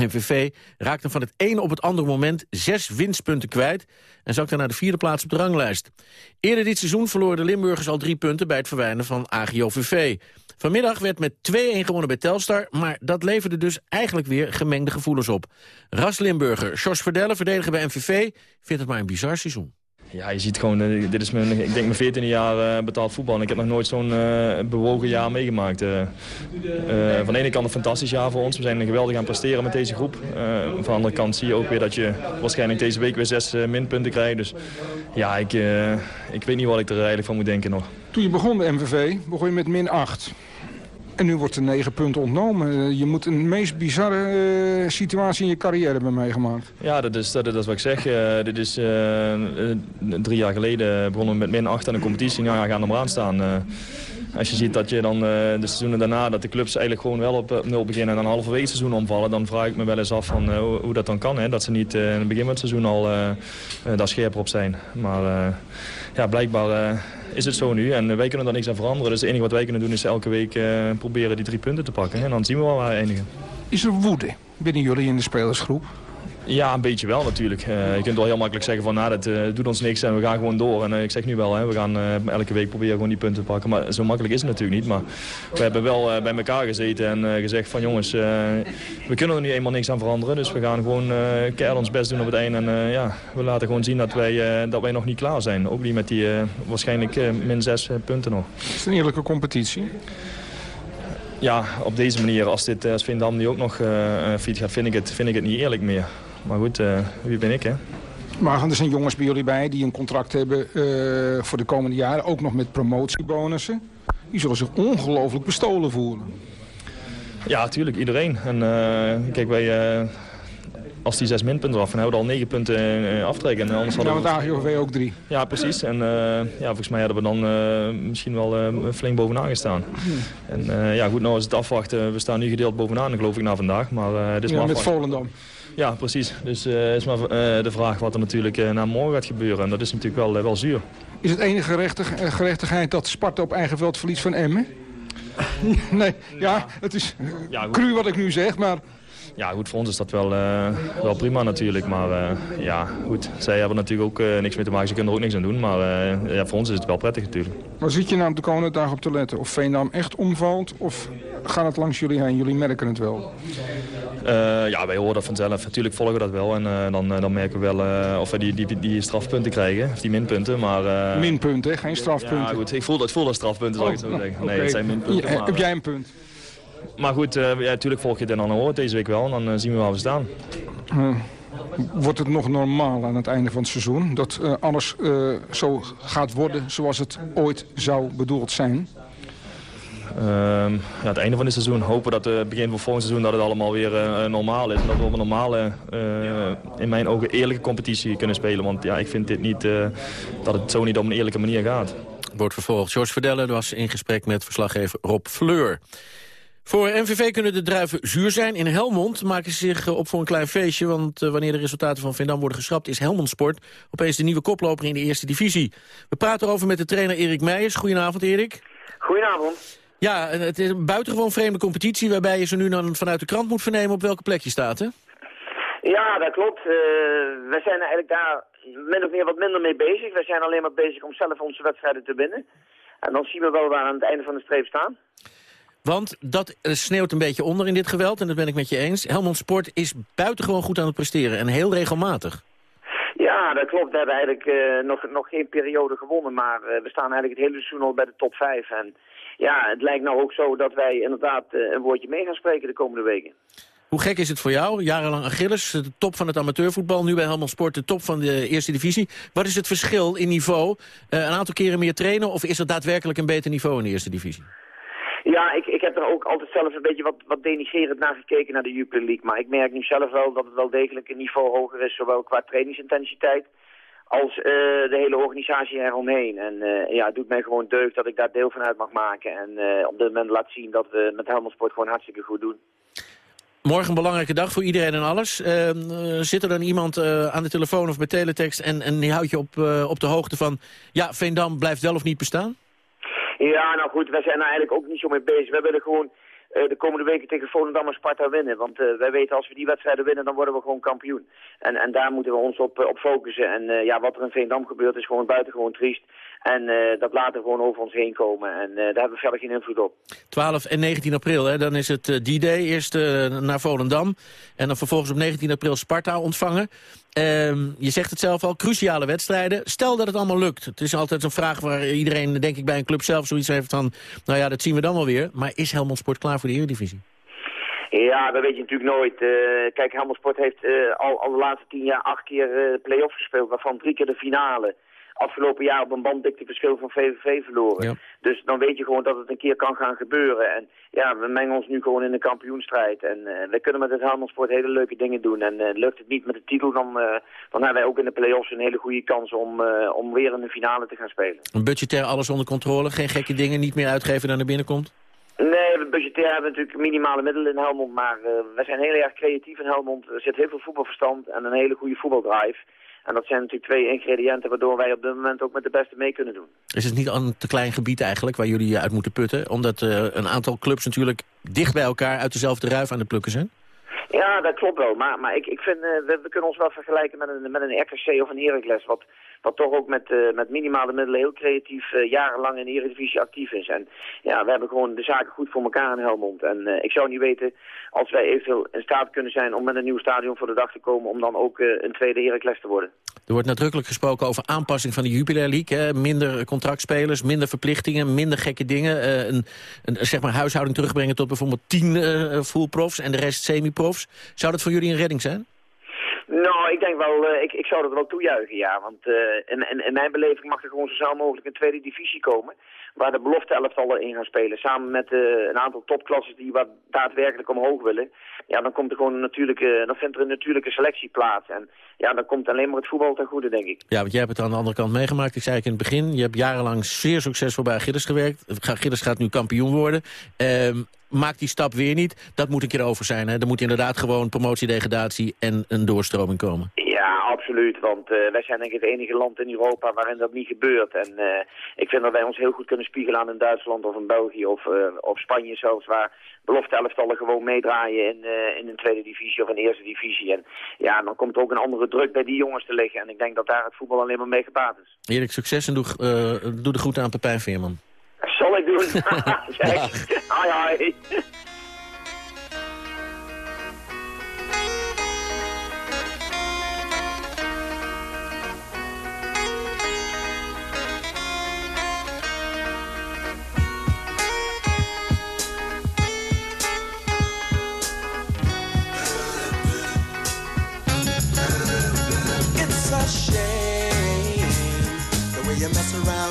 MVV raakte van het ene op het andere moment zes winstpunten kwijt... en zakte naar de vierde plaats op de ranglijst. Eerder dit seizoen verloren de Limburgers al drie punten... bij het verwijnen van AGOVV. Vanmiddag werd met 2-1 gewonnen bij Telstar... maar dat leverde dus eigenlijk weer gemengde gevoelens op. Ras Limburger, Jos Verdelle, verdediger bij MVV... vindt het maar een bizar seizoen. Ja, je ziet gewoon, eh, dit is mijn, ik denk mijn 14e jaar uh, betaald voetbal. Ik heb nog nooit zo'n uh, bewogen jaar meegemaakt. Van de ene kant een fantastisch jaar voor ons. We zijn geweldig aan presteren met deze groep. van de andere kant zie je ook weer dat je waarschijnlijk deze week weer zes minpunten krijgt. Dus ja, ik, ik weet niet wat ik er eigenlijk van moet denken nog. Toen je begon bij MVV, begon je met min 8. En nu wordt er negen punten ontnomen. Je moet een meest bizarre uh, situatie in je carrière hebben meegemaakt. Ja, dat is, dat, dat is wat ik zeg. Uh, dit is drie jaar geleden begonnen we met min 8 aan de competitie. Nou ja, gaan maar aan staan. als je ziet dat je dan de seizoenen daarna, dat de clubs eigenlijk gewoon wel op, nul beginnen en dan halverwege het seizoen omvallen, dan vraag ik me wel eens af van hoe, hoe, dat dan kan. Hè? Dat ze niet in het begin van het seizoen al daar scherper op zijn. Maar ja, blijkbaar is het zo nu. En wij kunnen daar niks aan veranderen. Dus het enige wat wij kunnen doen is elke week uh, proberen die drie punten te pakken. En dan zien we wel waar we eindigen. Is er woede binnen jullie in de spelersgroep? Ja, een beetje wel natuurlijk. Eh, je kunt wel heel makkelijk zeggen van nou, dat eh, doet ons niks en we gaan gewoon door. En eh, ik zeg nu wel, hè, we gaan elke week proberen gewoon die punten te pakken. Maar zo makkelijk is het natuurlijk niet. Maar we hebben wel bij elkaar gezeten en gezegd van jongens, we kunnen er nu eenmaal niks aan veranderen. Dus we gaan gewoon keihard ons best doen op het einde. En ja, we laten gewoon zien dat wij, dat wij nog niet klaar zijn. Ook niet met die waarschijnlijk min zes punten nog. Is het een eerlijke competitie? Ja, op deze manier, als, dit, als Vindam nu ook nog fiets gaat, vind ik, het, vind ik het niet eerlijk meer. Maar goed, uh, wie ben ik, hè? Maar er zijn jongens bij jullie bij die een contract hebben uh, voor de komende jaren. Ook nog met promotiebonussen. Die zullen zich ongelooflijk bestolen voelen. Ja, natuurlijk. Iedereen. En uh, kijk, wij... als die zes minpunten af, dan hebben we al negen punten aftrekken. En anders hadden ja, want AGOV ook drie. Ja, precies. En ja, volgens mij hadden we dan misschien wel flink bovenaan gestaan. Hmm. En ja, goed, nou is het afwachten. We staan nu gedeeld bovenaan, geloof ik, na vandaag. Maar, het is ja, maar met Volendam. Ja, precies. Dus het uh, is maar uh, de vraag wat er natuurlijk uh, na morgen gaat gebeuren. En dat is natuurlijk wel, wel zuur. Is het enige gerechtig, gerechtigheid dat Sparta op eigen veld verliest van Emmen? [laughs] nee, ja, het is ja, cru wat ik nu zeg, maar... Ja, goed, voor ons is dat wel, wel prima natuurlijk. Maar ja, goed, zij hebben natuurlijk ook niks mee te maken. Ze kunnen er ook niks aan doen. Maar ja, voor ons is het wel prettig natuurlijk. Maar zit je nou de komende dag op te letten? Of Veendam echt omvalt? Of gaat het langs jullie heen? Jullie merken het wel. Uh, ja, wij horen dat vanzelf. Natuurlijk volgen we dat wel. En uh, dan, dan merken we wel uh, of we die, die, die strafpunten krijgen. Of die minpunten. Maar, minpunten, geen strafpunten. Ja, goed. Ik voel, dat, voel dat strafpunten, zal ik zo oh, zeggen. Nee, het zijn minpunten. Ja, maar, heb jij een punt? Maar goed, ja, natuurlijk volg je dan hoort deze week wel. En dan zien we waar we staan. wordt het nog normaal aan het einde van het seizoen? Dat alles zo gaat worden zoals het ooit zou bedoeld zijn? Um, ja, het einde van het seizoen hopen dat het begin van volgend seizoen dat het allemaal weer uh, normaal is. En dat we op een normale, uh, in mijn ogen eerlijke competitie kunnen spelen. Want ja, ik vind dit niet, uh, dat het zo niet op een eerlijke manier gaat. Wordt vervolgd. George Verdelle was in gesprek met verslaggever Rob Fleur. Voor MVV kunnen de druiven zuur zijn. In Helmond maken ze zich op voor een klein feestje... want wanneer de resultaten van Vindam worden geschrapt... is Helmond Sport opeens de nieuwe koploper in de eerste divisie. We praten erover met de trainer Erik Meijers. Goedenavond, Erik. Goedenavond. Ja, het is een buitengewoon vreemde competitie... waarbij je ze nu dan vanuit de krant moet vernemen op welke plek je staat, hè? Ja, dat klopt. Uh, we zijn eigenlijk daar min of meer wat minder mee bezig. We zijn alleen maar bezig om zelf onze wedstrijden te winnen. En dan zien we wel waar aan het einde van de streep staan. Want dat sneeuwt een beetje onder in dit geweld, en dat ben ik met je eens. Helmond Sport is buitengewoon goed aan het presteren en heel regelmatig. Ja, dat klopt. We hebben eigenlijk uh, nog, nog geen periode gewonnen, maar uh, we staan eigenlijk het hele seizoen al bij de top 5. En ja, het lijkt nou ook zo dat wij inderdaad eh, een woordje mee gaan spreken de komende weken. Hoe gek is het voor jou? Jarenlang Achilles, de top van het amateurvoetbal. Nu bij Helmond Sport, de top van de eerste divisie. Wat is het verschil in niveau? Uh, een aantal keren meer trainen of is er daadwerkelijk een beter niveau in de eerste divisie? Ja, ik, ik heb er ook altijd zelf een beetje wat, wat denigerend naar gekeken naar de Jupiler League. Maar ik merk nu zelf wel dat het wel degelijk een niveau hoger is. Zowel qua trainingsintensiteit als uh, de hele organisatie eromheen. En uh, ja, het doet mij gewoon deugd dat ik daar deel van uit mag maken. En uh, op dit moment laat zien dat we met Helmond Sport gewoon hartstikke goed doen. Morgen een belangrijke dag voor iedereen en alles. Ehm, zit er dan iemand aan de telefoon of bij teletext en, en die houdt je op, op de hoogte van... ja, Veendam blijft wel of niet bestaan? Ja, nou goed, wij zijn er eigenlijk ook niet zo mee bezig. We willen gewoon de komende weken tegen Volendam en Sparta winnen. Want uh, wij weten als we die wedstrijden winnen, dan worden we gewoon kampioen. En, en daar moeten we ons op, uh, op focussen. En ja, wat er in Veendam gebeurt is gewoon buitengewoon triest. En dat laten we gewoon over ons heen komen. En daar hebben we verder geen invloed op. 12 en 19 april, hè, dan is het D-Day. Eerst naar Volendam. En dan vervolgens op 19 april Sparta ontvangen. Ehm, je zegt het zelf al, cruciale wedstrijden. Stel dat het allemaal lukt. Het is altijd een vraag waar iedereen, denk ik, bij een club zelf zoiets heeft van... nou ja, dat zien we dan wel weer. Maar is Helmond Sport klaar voor de Eredivisie? Ja, dat weet je natuurlijk nooit. Uh, kijk, Helmond Sport heeft uh, al, al de laatste tien jaar acht keer uh, play-off gespeeld, waarvan drie keer de finale afgelopen jaar op een banddikte verschil van VVV verloren. Dus dan weet je gewoon dat het een keer kan gaan gebeuren. En ja, we mengen ons nu gewoon in de kampioenstrijd. En uh, we kunnen met het Helmond hele leuke dingen doen. En uh, lukt het niet met de titel, dan, uh, dan hebben wij ook in de play-offs een hele goede kans om, om weer in de finale te gaan spelen. Budgetair alles onder controle? Geen gekke dingen? Niet meer uitgeven dan er binnenkomt? Nee, budgetair hebben we natuurlijk minimale middelen in Helmond. Maar we zijn heel erg creatief in Helmond. Er zit heel veel voetbalverstand en een hele goede voetbaldrive. En dat zijn natuurlijk twee ingrediënten waardoor wij op dit moment ook met de beste mee kunnen doen. Is het niet een te klein gebied eigenlijk waar jullie uit moeten putten? Omdat uh, een aantal clubs natuurlijk dicht bij elkaar uit dezelfde ruif aan de plukken zijn? Ja, dat klopt wel. Maar, maar ik, ik vind, eh, we, we kunnen ons wel vergelijken met een, met een RKC of een Heracles. Wat, wat toch ook met, eh, met minimale middelen heel creatief eh, jarenlang in de Eredivisie actief is. En ja, we hebben gewoon de zaken goed voor elkaar in Helmond. En eh, ik zou niet weten, als wij eventueel in staat kunnen zijn om met een nieuw stadion voor de dag te komen, om dan ook een tweede Heracles te worden. Er wordt nadrukkelijk gesproken over aanpassing van de Jupiler League. Hè? Minder contractspelers, minder verplichtingen, minder gekke dingen. Een, een zeg maar huishouding terugbrengen tot bijvoorbeeld tien full profs en de rest semi-profs. Zou dat voor jullie een redding zijn? Nou, ik denk wel, eh, ik, ik zou dat wel toejuichen, ja. Want eh, in, in, mijn beleving mag er gewoon zo snel mogelijk een tweede divisie komen. Waar de belofte elftallen in gaan spelen. Samen met eh, een aantal topklassen die wat daadwerkelijk omhoog willen. Ja, dan komt er gewoon een natuurlijke, dan vindt er een natuurlijke selectie plaats. En ja, dan komt alleen maar het voetbal ten goede, denk ik. Ja, want jij hebt het aan de andere kant meegemaakt. Ik zei in het begin, je hebt jarenlang zeer succesvol bij Gilles gewerkt. Gilles gaat nu kampioen worden. Ehm maak die stap weer niet. Dat moet een keer over zijn. Hè? Er moet inderdaad gewoon promotie, degradatie en een doorstroming komen. Ja, absoluut. Want eh, wij zijn denk ik het enige land in Europa waarin dat niet gebeurt. En eh, ik vind dat wij ons heel goed kunnen spiegelen aan in Duitsland of in België of, eh, of Spanje zelfs. Waar belofte elftallen gewoon meedraaien in, in een tweede divisie of een eerste divisie. En ja, dan komt er ook een andere druk bij die jongens te liggen. En ik denk dat daar het voetbal alleen maar mee gebaat is. Eerlijk succes en doe, doe de groeten aan Pepijn Veerman. Zal ik doen? Zeg. Hoi, hoi. It's a shame the way you mess around with your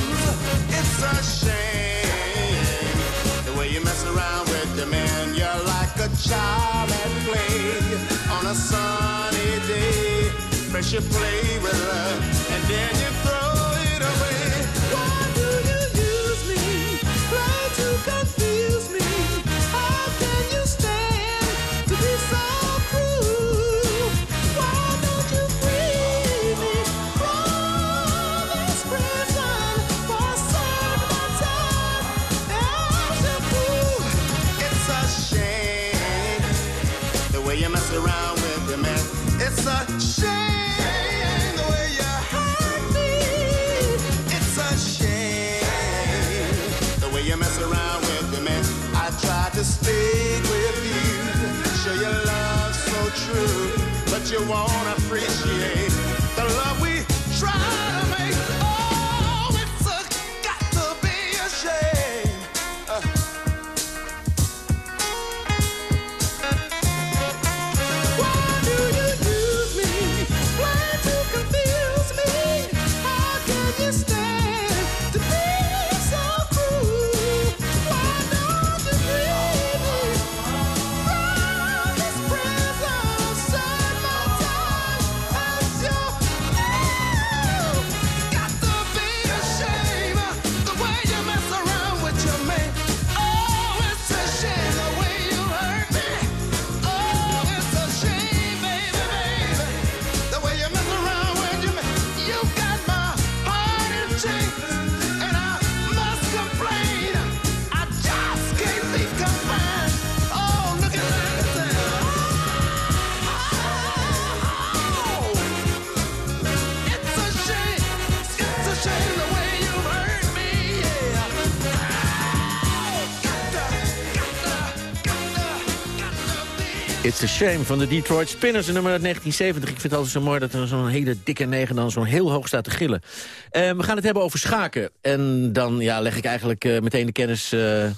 A shame the way you mess around with your man. You're like a child at play on a sunny day. First you play with love and then you throw it away. Why do you use me? Play to confuse true, but you won't appreciate the love we try Shame van de Detroit Spinners, een nummer uit 1970. Ik vind het altijd zo mooi dat er zo'n hele dikke negen dan zo heel hoog staat te gillen. Eh, we gaan het hebben over schaken. En dan ja, leg ik eigenlijk eh, meteen de kennis... eh, eh,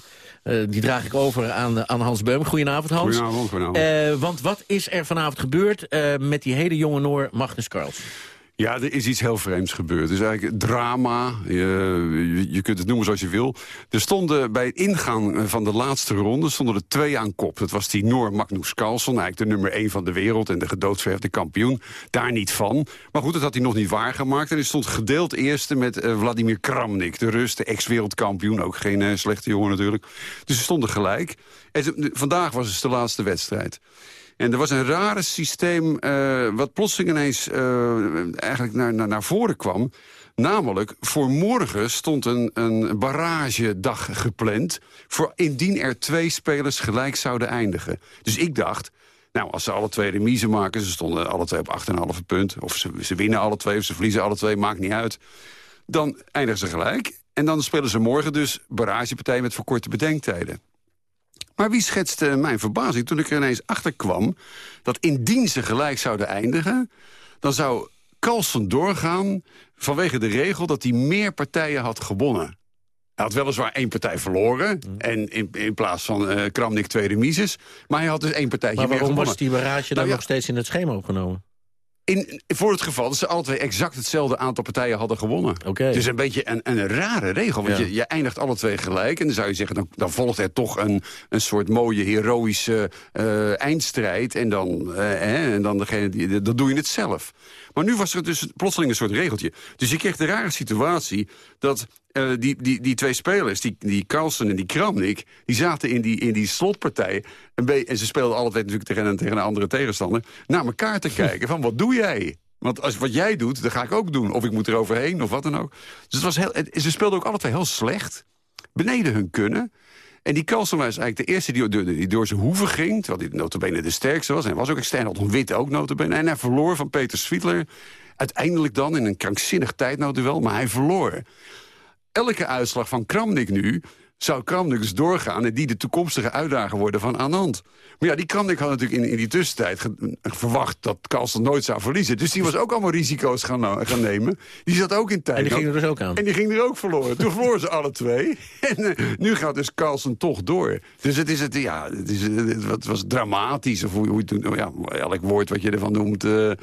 die draag ik over aan, aan Hans Beum. Goedenavond, Hans. Goedenavond, goedenavond. Want wat is er vanavond gebeurd met die hele jonge Noor Magnus Carlsen? Ja, er is iets heel vreemds gebeurd. Dus eigenlijk drama, je, je, kunt het noemen zoals je wil. Er stonden bij het ingaan van de laatste ronde stonden er twee aan kop. Dat was die Noor Magnus Carlsen, eigenlijk de nummer één van de wereld... en de gedoodverfde kampioen. Daar niet van. Maar goed, dat had hij nog niet waargemaakt. En hij stond gedeeld eerste met eh, Vladimir Kramnik, de Rus, de ex-wereldkampioen. Ook geen eh, slechte jongen natuurlijk. Dus ze stonden gelijk. En vandaag was dus de laatste wedstrijd. En er was een rare systeem eh, wat plotseling ineens eh, eigenlijk naar, naar, naar voren kwam. Namelijk, voor morgen stond een, een barragedag gepland... voor indien er twee spelers gelijk zouden eindigen. Dus ik dacht, nou, als ze alle twee remise maken... ze stonden alle twee op 8,5 punt... of ze, winnen alle twee of ze verliezen alle twee, maakt niet uit... dan eindigen ze gelijk. En dan spelen ze morgen dus barragepartij met verkorte bedenktijden. Maar wie schetste mijn verbazing toen ik er ineens achter kwam... dat indien ze gelijk zouden eindigen... dan zou Carlsen doorgaan vanwege de regel dat hij meer partijen had gewonnen. Hij had weliswaar één partij verloren. En in, in plaats van eh Kramnik twee remises. Maar hij had dus één partijtje Maar meer waarom gewonnen. was die barrage dan Nou ja, nog steeds in het schema opgenomen? In, voor het geval dat ze alle twee exact hetzelfde aantal partijen hadden gewonnen. Dus een beetje een, een rare regel. Want Ja. je, je eindigt alle twee gelijk. En dan zou je zeggen, dan, dan volgt er toch een, een soort mooie, heroïsche eh, eindstrijd. En dan, eh, hè, en dan degene die, dan doe je het zelf. Maar nu was er dus plotseling een soort regeltje. Dus je kreeg de rare situatie dat eh, die, die, die twee spelers, die, die Carlsen en die Kramnik... die zaten in die, in die slotpartij. Be- en ze speelden twee natuurlijk tegen tegen een andere tegenstander... naar elkaar te kijken van wat doe jij? Want als, wat jij doet, dat ga ik ook doen. Of ik moet er overheen, of wat dan ook. Dus het was heel, ze speelden ook alle twee heel slecht. Beneden hun kunnen. En die Carlsen was eigenlijk de eerste die, door- die door zijn hoeven ging. Terwijl hij notabene de sterkste was. En hij was ook extern, had wit ook notabene. En hij verloor van Peter Swietler. Uiteindelijk dan in een krankzinnig tijdnoodduel. Maar hij verloor. Elke uitslag van Kramnik nu zou Kramnik dus doorgaan... en die de toekomstige uitdager worden van Anand. Maar ja, die Kramnik had natuurlijk in, in die tussentijd verwacht... dat Carlsen nooit zou verliezen. Dus die was ook allemaal risico's gaan, na- gaan nemen. Die zat ook in tijd. En die ging er dus ook aan. En die ging er ook verloren. Toen verloren ze alle twee. [laughs] En eh, nu gaat dus Carlsen toch door. Dus het, is het, ja, het, is, het, het was dramatisch. Of hoe, hoe doet. ja, elk woord wat je ervan noemt. eh, eh,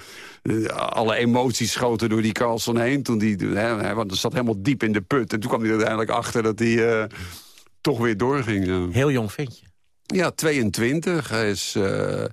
alle emoties schoten door die Carlsen heen. Toen die, hè, hij zat helemaal diep in de put. En toen kwam hij uiteindelijk achter dat hij eh, toch weer doorging. ja. Heel jong ventje. Ja, 22. Hij is eh,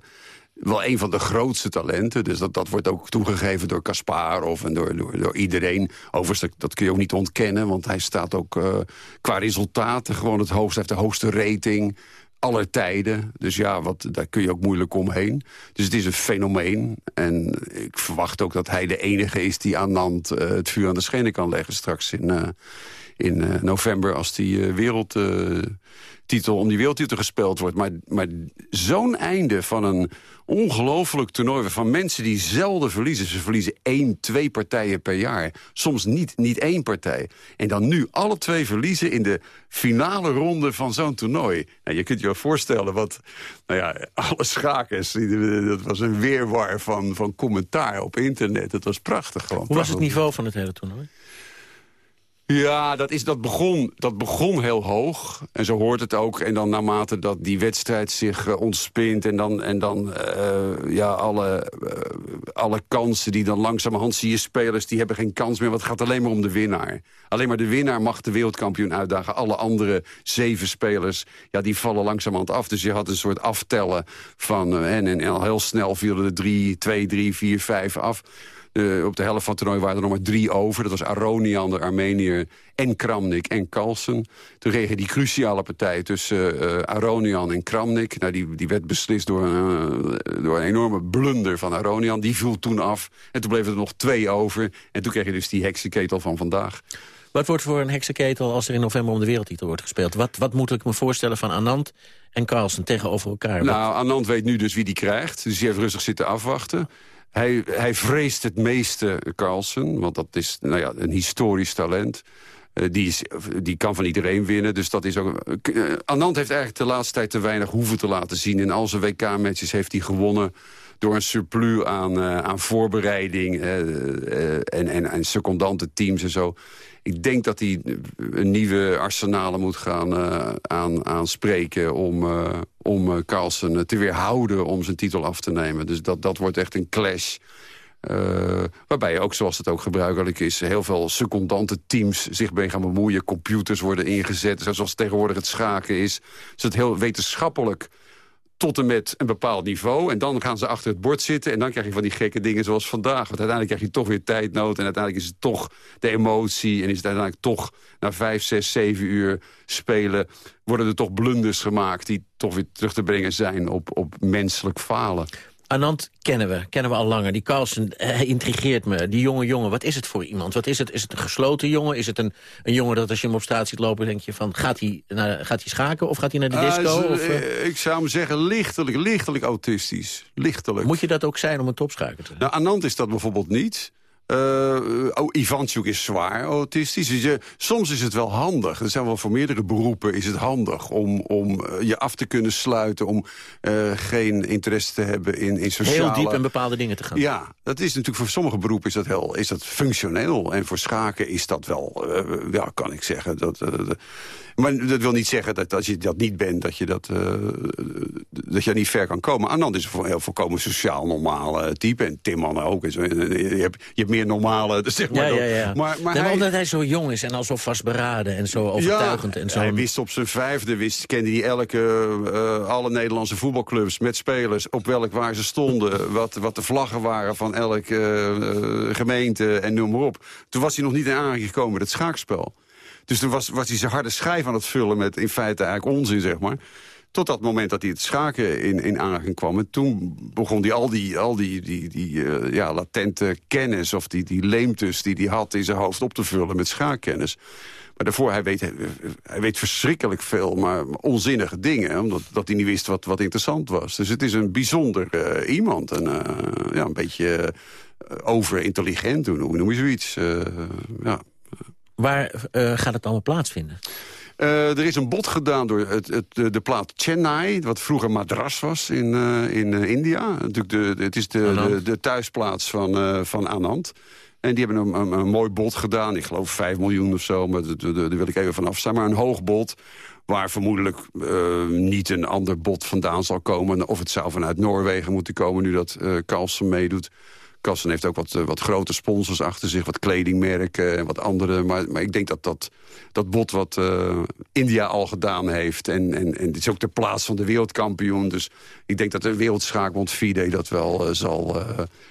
wel een van de grootste talenten. Dus dat, dat wordt ook toegegeven door Kasparov en door, door, door iedereen. Overigens, dat, kun je ook niet ontkennen. Want hij staat ook eh, qua resultaten gewoon het hoogste. Hij heeft de hoogste rating aller tijden. Dus ja, wat, daar kun je ook moeilijk omheen. Dus het is een fenomeen. En ik verwacht ook dat hij de enige is die aan Nant eh, het vuur aan de schenen kan leggen straks in, in eh, november als die eh, wereldtitel om die wereldtitel gespeeld wordt. Maar, maar zo'n einde van een ongelooflijk toernooi van mensen die zelden verliezen. Ze verliezen één, twee partijen per jaar. Soms niet, niet één partij. En dan nu alle twee verliezen in de finale ronde van zo'n toernooi. Nou, je kunt je wel voorstellen wat... Nou ja, alle schakers, dat was een weerwar van, van commentaar op internet. Het was prachtig gewoon. Hoe was het niveau van het hele toernooi? Ja, dat, is, dat, begon, dat begon heel hoog. En zo hoort het ook. En dan naarmate dat die wedstrijd zich eh, ontspint... en dan, en dan eh, ja, alle, eh, alle kansen die dan langzamerhand zie je spelers... die hebben geen kans meer, want het gaat alleen maar om de winnaar. Alleen maar de winnaar mag de wereldkampioen uitdagen. Alle andere zeven spelers, ja, die vallen langzamerhand af. Dus je had een soort aftellen van... eh, en, en al heel snel vielen er drie, twee, drie, vier, vijf af... Eh, op de helft van het toernooi waren er nog maar drie over. Dat was Aronian, de Armenier, en Kramnik en Carlsen. Toen kreeg je die cruciale partij tussen eh, Aronian en Kramnik. Nou, die, die werd beslist door een, eh, door een enorme blunder van Aronian. Die viel toen af. En toen bleven er nog twee over. En toen kreeg je dus die heksenketel van vandaag. Wat wordt voor een heksenketel als er in november om de wereldtitel wordt gespeeld? Wat, wat moet ik me voorstellen van Anand en Carlsen tegenover elkaar? Nou, Anand weet nu dus wie die krijgt. Dus die heeft rustig zitten afwachten. Hij, hij vreest het meeste Carlsen, want dat is nou ja, een historisch talent. Eh, die, is, die kan van iedereen winnen. Dus dat is ook. eh, Anand heeft eigenlijk de laatste tijd te weinig hoeven te laten zien. In al zijn WK-matches heeft hij gewonnen door een surplus aan, eh, aan voorbereiding en, en, en secondante teams en zo. Ik denk dat hij een nieuwe arsenalen moet gaan eh, aan, aanspreken... om, eh, om eh, Carlsen te weerhouden om zijn titel af te nemen. Dus dat, dat wordt echt een clash Uh, waarbij ook, zoals het ook gebruikelijk is... heel veel secondante teams zich mee gaan bemoeien. Computers worden ingezet, zoals tegenwoordig het schaken is. Dus het heel wetenschappelijk tot en met een bepaald niveau. En dan gaan ze achter het bord zitten. En dan krijg je van die gekke dingen zoals vandaag. Want uiteindelijk krijg je toch weer tijdnood. En uiteindelijk is het toch de emotie. En is het uiteindelijk toch na vijf, zes, zeven uur spelen... worden er toch blunders gemaakt die toch weer terug te brengen zijn op, op menselijk falen. Anand kennen we, kennen we al langer. Die Carlsen hij intrigeert me. Die jonge jongen, wat is het voor iemand? Wat is het? Is het een gesloten jongen? Is het een, een jongen dat als je hem op straat ziet lopen... denk je van, gaat hij, naar, gaat hij schaken of gaat hij naar de Ah, disco? is, of, eh, eh? Ik zou hem zeggen lichtelijk, lichtelijk autistisch. Lichtelijk. Moet je dat ook zijn om een topschaker te zijn? Nou, Anand is dat bijvoorbeeld niet. Eh oh, Ivansjuk is zwaar autistisch. Dus je, soms is het wel handig. Er zijn wel voor meerdere beroepen is het handig om, om eh, je af te kunnen sluiten. Om eh, geen interesse te hebben in, in sociale... Heel diep in bepaalde dingen te gaan. Ja, dat is natuurlijk voor sommige beroepen is dat, heel, is dat functioneel. En voor schaken is dat wel, ja, kan ik zeggen. Dat, maar dat wil niet zeggen dat als je dat niet bent, dat je, dat, dat je niet ver kan komen. Anand is een heel volkomen sociaal normale type. En Timman ook. Je, hebt, je hebt meer normale, dus [laughs] zeg maar. Ja, dat- ja, ja. Maar, maar hij, omdat hij zo jong is en al zo vastberaden en zo overtuigend. ja, en zo hij wist op zijn vijfde, wist, kende hij elke, eh, alle Nederlandse voetbalclubs met spelers, op welk waar ze stonden, [laughs] wat, wat de vlaggen waren van elke eh, gemeente en noem maar op. Toen was hij nog niet in aanraking gekomen met het schaakspel. Dus toen was, was hij zijn harde schijf aan het vullen met in feite eigenlijk onzin, zeg maar. Tot dat moment dat hij het schaken in, in aanraking kwam. En toen begon hij al die, al die, die, die eh, ja, latente kennis... of die, die leemtes die hij had in zijn hoofd op te vullen met schaakkennis. Maar daarvoor, hij weet, hij weet verschrikkelijk veel, maar onzinnige dingen. Omdat dat hij niet wist wat, wat interessant was. Dus het is een bijzonder eh, iemand. En, eh, ja, een beetje overintelligent, hoe noem je zoiets. Ja. Waar gaat het allemaal plaatsvinden? Eh, er is een bod gedaan door het, het, de, de plaat Chennai, wat vroeger Madras was in, eh, in eh, India. Natuurlijk de, de- het is de, de, de thuisplaats van, van Anand. En die hebben een, een, een mooi bod gedaan. Ik geloof 5 miljoen of zo, maar daar wil ik even van afstaan. Maar een hoog bod waar vermoedelijk niet een ander bod vandaan zal komen. Of het zou vanuit Noorwegen moeten komen nu dat eh Carlsen meedoet. Carlsen heeft ook wat, eh, wat grote sponsors achter zich, wat kledingmerken en wat andere. Maar, maar ik denk dat dat, dat bod wat eh, India al gedaan heeft... En, en, en dit is ook de plaats van de wereldkampioen. Dus ik denk dat de wereldschaakbond FIDE dat wel eh, zal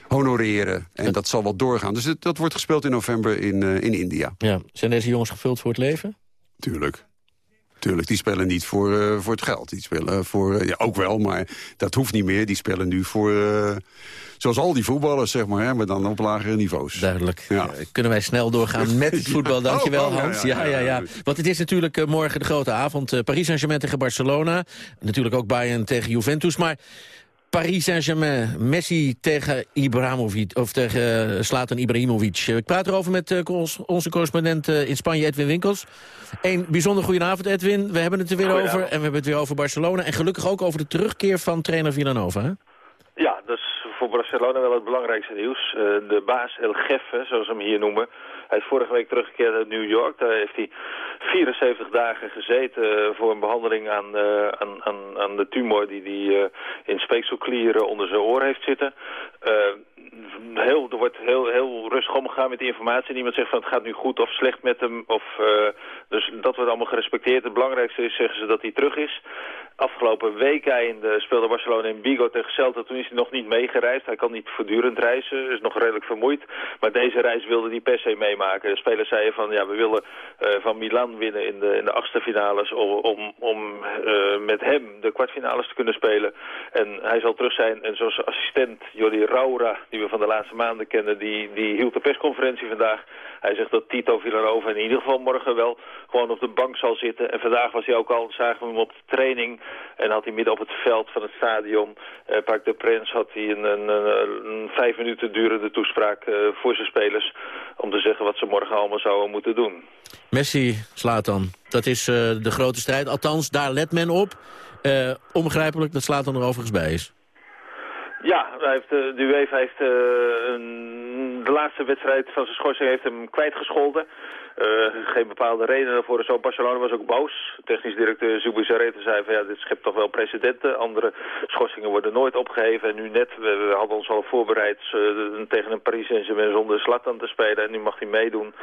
honoreren. En dat zal wel doorgaan. Dus het- dat wordt gespeeld in november in, in India. Ja. Zijn deze jongens gevuld voor het leven? Tuurlijk. Tuurlijk, die spelen niet voor, eh, voor het geld. Die spelen voor, eh, ja, ook wel, maar dat hoeft niet meer. Die spelen nu voor, eh, zoals al die voetballers, zeg maar, hè, maar dan op lagere niveaus. Duidelijk. Ja. Kunnen wij snel doorgaan met het [laughs] voetbal? Dankjewel, Oh, oh, Hans. ja, Ja, ja. Want het is natuurlijk morgen de grote avond. Paris Saint-Germain tegen Barcelona. Natuurlijk ook Bayern tegen Juventus. Maar Paris Saint-Germain, Messi tegen Ibrahimovic, of tegen uh, Zlatan Ibrahimovic. Eh, Ik praat erover met eh, onze correspondent eh, in Spanje, Edwin Winkels. Een bijzonder goedenavond, Edwin. We hebben het er weer over en we hebben het weer over Barcelona. En gelukkig ook over de terugkeer van trainer Villanova. Hè? Ja, dat is voor Barcelona wel het belangrijkste nieuws. Eh, de baas El Geffe, zoals ze hem hier noemen. Hij is vorige week teruggekeerd uit New York. Daar heeft hij 74 dagen gezeten eh, voor een behandeling aan, eh, aan, aan, aan de tumor die hij eh, in speekselklieren onder zijn oor heeft zitten. Heel, er wordt heel, heel rustig omgegaan met de informatie. Niemand zegt van het gaat nu goed of slecht met hem. Of, dus dat wordt allemaal gerespecteerd. Het belangrijkste is, zeggen ze, dat hij terug is. Afgelopen week einde speelde Barcelona in Vigo tegen Celta. Toen is hij nog niet meegereisd. Hij kan niet voortdurend reizen. Is nog redelijk vermoeid. Maar deze reis wilde hij per se meemaken. De spelers zeiden van ja, we willen eh, van Milan winnen in de, in de achtste finales. Om, om, om eh, met hem de kwartfinales te kunnen spelen. En hij zal terug zijn. En zoals assistent Jordi Raura, die we van de laatste maanden kennen, die, die hield de persconferentie vandaag. Hij zegt dat Tito Villanova in ieder geval morgen wel gewoon op de bank zal zitten. En vandaag was hij ook al, zagen we hem op de training. En had hij midden op het veld van het stadion, eh Parc de Prins, had hij een, een, een, vijf minuten durende toespraak eh, voor zijn spelers. Om te zeggen wat ze morgen allemaal zouden moeten doen. Messi, Slatan, dat is eh, de grote strijd. Althans, daar let men op. Eh onbegrijpelijk dat Slatan er overigens bij is. Ja, hij heeft, eh, de UEFA heeft eh, een, de laatste wedstrijd van zijn schorsing heeft hem kwijtgescholden. Uh, geen bepaalde reden daarvoor. Zo Barcelona was ook boos. Technisch directeur Zubu Zarete zei van ja, dit schept toch wel precedenten. Andere schorsingen worden nooit opgeheven. En nu net, we, hadden ons al voorbereid tegen een Paris Saint-Germain zonder Zlatan te spelen. En nu mag hij meedoen.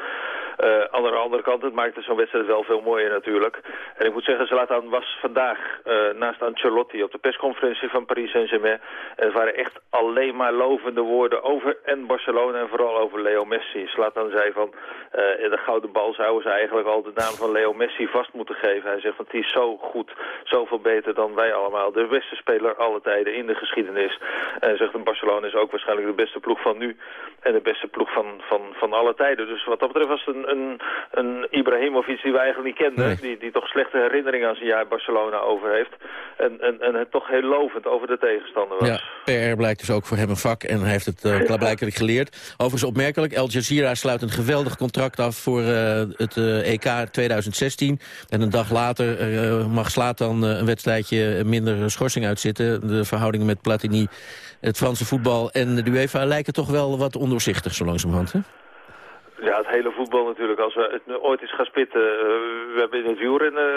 Uh, aan de andere kant, het maakte zo'n wedstrijd wel veel mooier natuurlijk. En ik moet zeggen, Zlatan was vandaag naast Ancelotti op de persconferentie van Paris Saint-Germain. En het waren echt alleen maar lovende woorden over en Barcelona en vooral over Leo Messi. Zlatan zei van, de gouden de bal zouden ze eigenlijk al de naam van Leo Messi vast moeten geven. Hij zegt, want die is zo goed, zoveel beter dan wij allemaal. De beste speler alle tijden in de geschiedenis. En hij zegt, Barcelona is ook waarschijnlijk de beste ploeg van nu. En de beste ploeg van, van, van alle tijden. Dus wat dat betreft was het een, een, een Ibrahimovic die we eigenlijk niet kenden. Die, die toch slechte herinneringen aan zijn jaar Barcelona over heeft. En, en, en het toch heel lovend over de tegenstander was. Ja, PR blijkt dus ook voor hem een vak. En hij heeft het uh, klaarblijkelijk geleerd. Overigens opmerkelijk, Al Jazeera sluit een geweldig contract af voor uh, het uh, EK 2016. En een dag later uh, mag Slatan een wedstrijdje minder schorsing uitzitten. De verhoudingen met Platini, het Franse voetbal en de UEFA lijken toch wel wat ondoorzichtig zo langzamerhand, hè? Ja, het hele voetbal natuurlijk. Als we het ooit eens gaan spitten... Uh, we hebben in het wielrennen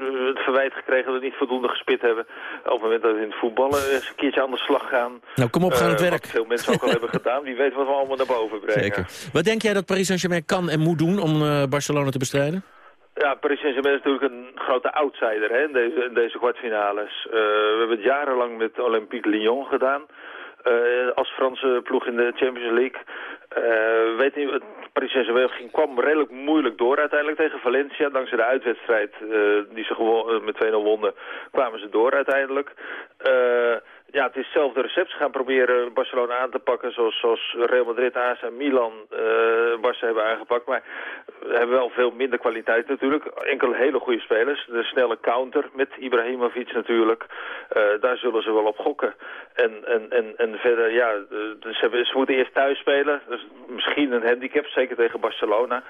uh, het verwijt gekregen dat we niet voldoende gespit hebben. Op het moment dat we in het voetballen eens een keertje aan de slag gaan... Nou, kom op, gaan het uh, werk. Wat veel mensen ook al hebben gedaan. Wie weet wat we allemaal naar boven brengen. Zeker. Wat denk jij dat Paris Saint-Germain kan en moet doen om Barcelona te bestrijden? Ja, Paris Saint-Germain is natuurlijk een grote outsider hè, in, deze, in deze kwartfinales. we hebben het jarenlang met Olympique Lyon gedaan... Uh, als Franse ploeg in de Champions League. Uh, weet niet, Paris Saint-Germain kwam redelijk moeilijk door uiteindelijk tegen Valencia. Dankzij de uitwedstrijd uh, die ze gewoon met 2-0 wonnen, kwamen ze door uiteindelijk. Ja, het is hetzelfde recept. Ze gaan proberen Barcelona aan te pakken zoals, zoals Real Madrid, AS en Milan Barça hebben aangepakt. Maar we hebben wel veel minder kwaliteit natuurlijk. Enkele hele goede spelers. De snelle counter met Ibrahimovic natuurlijk. daar zullen ze wel op gokken. En, en, en, en verder, ja, ze, hebben, ze moeten eerst thuis spelen. Dus misschien een handicap, zeker tegen Barcelona.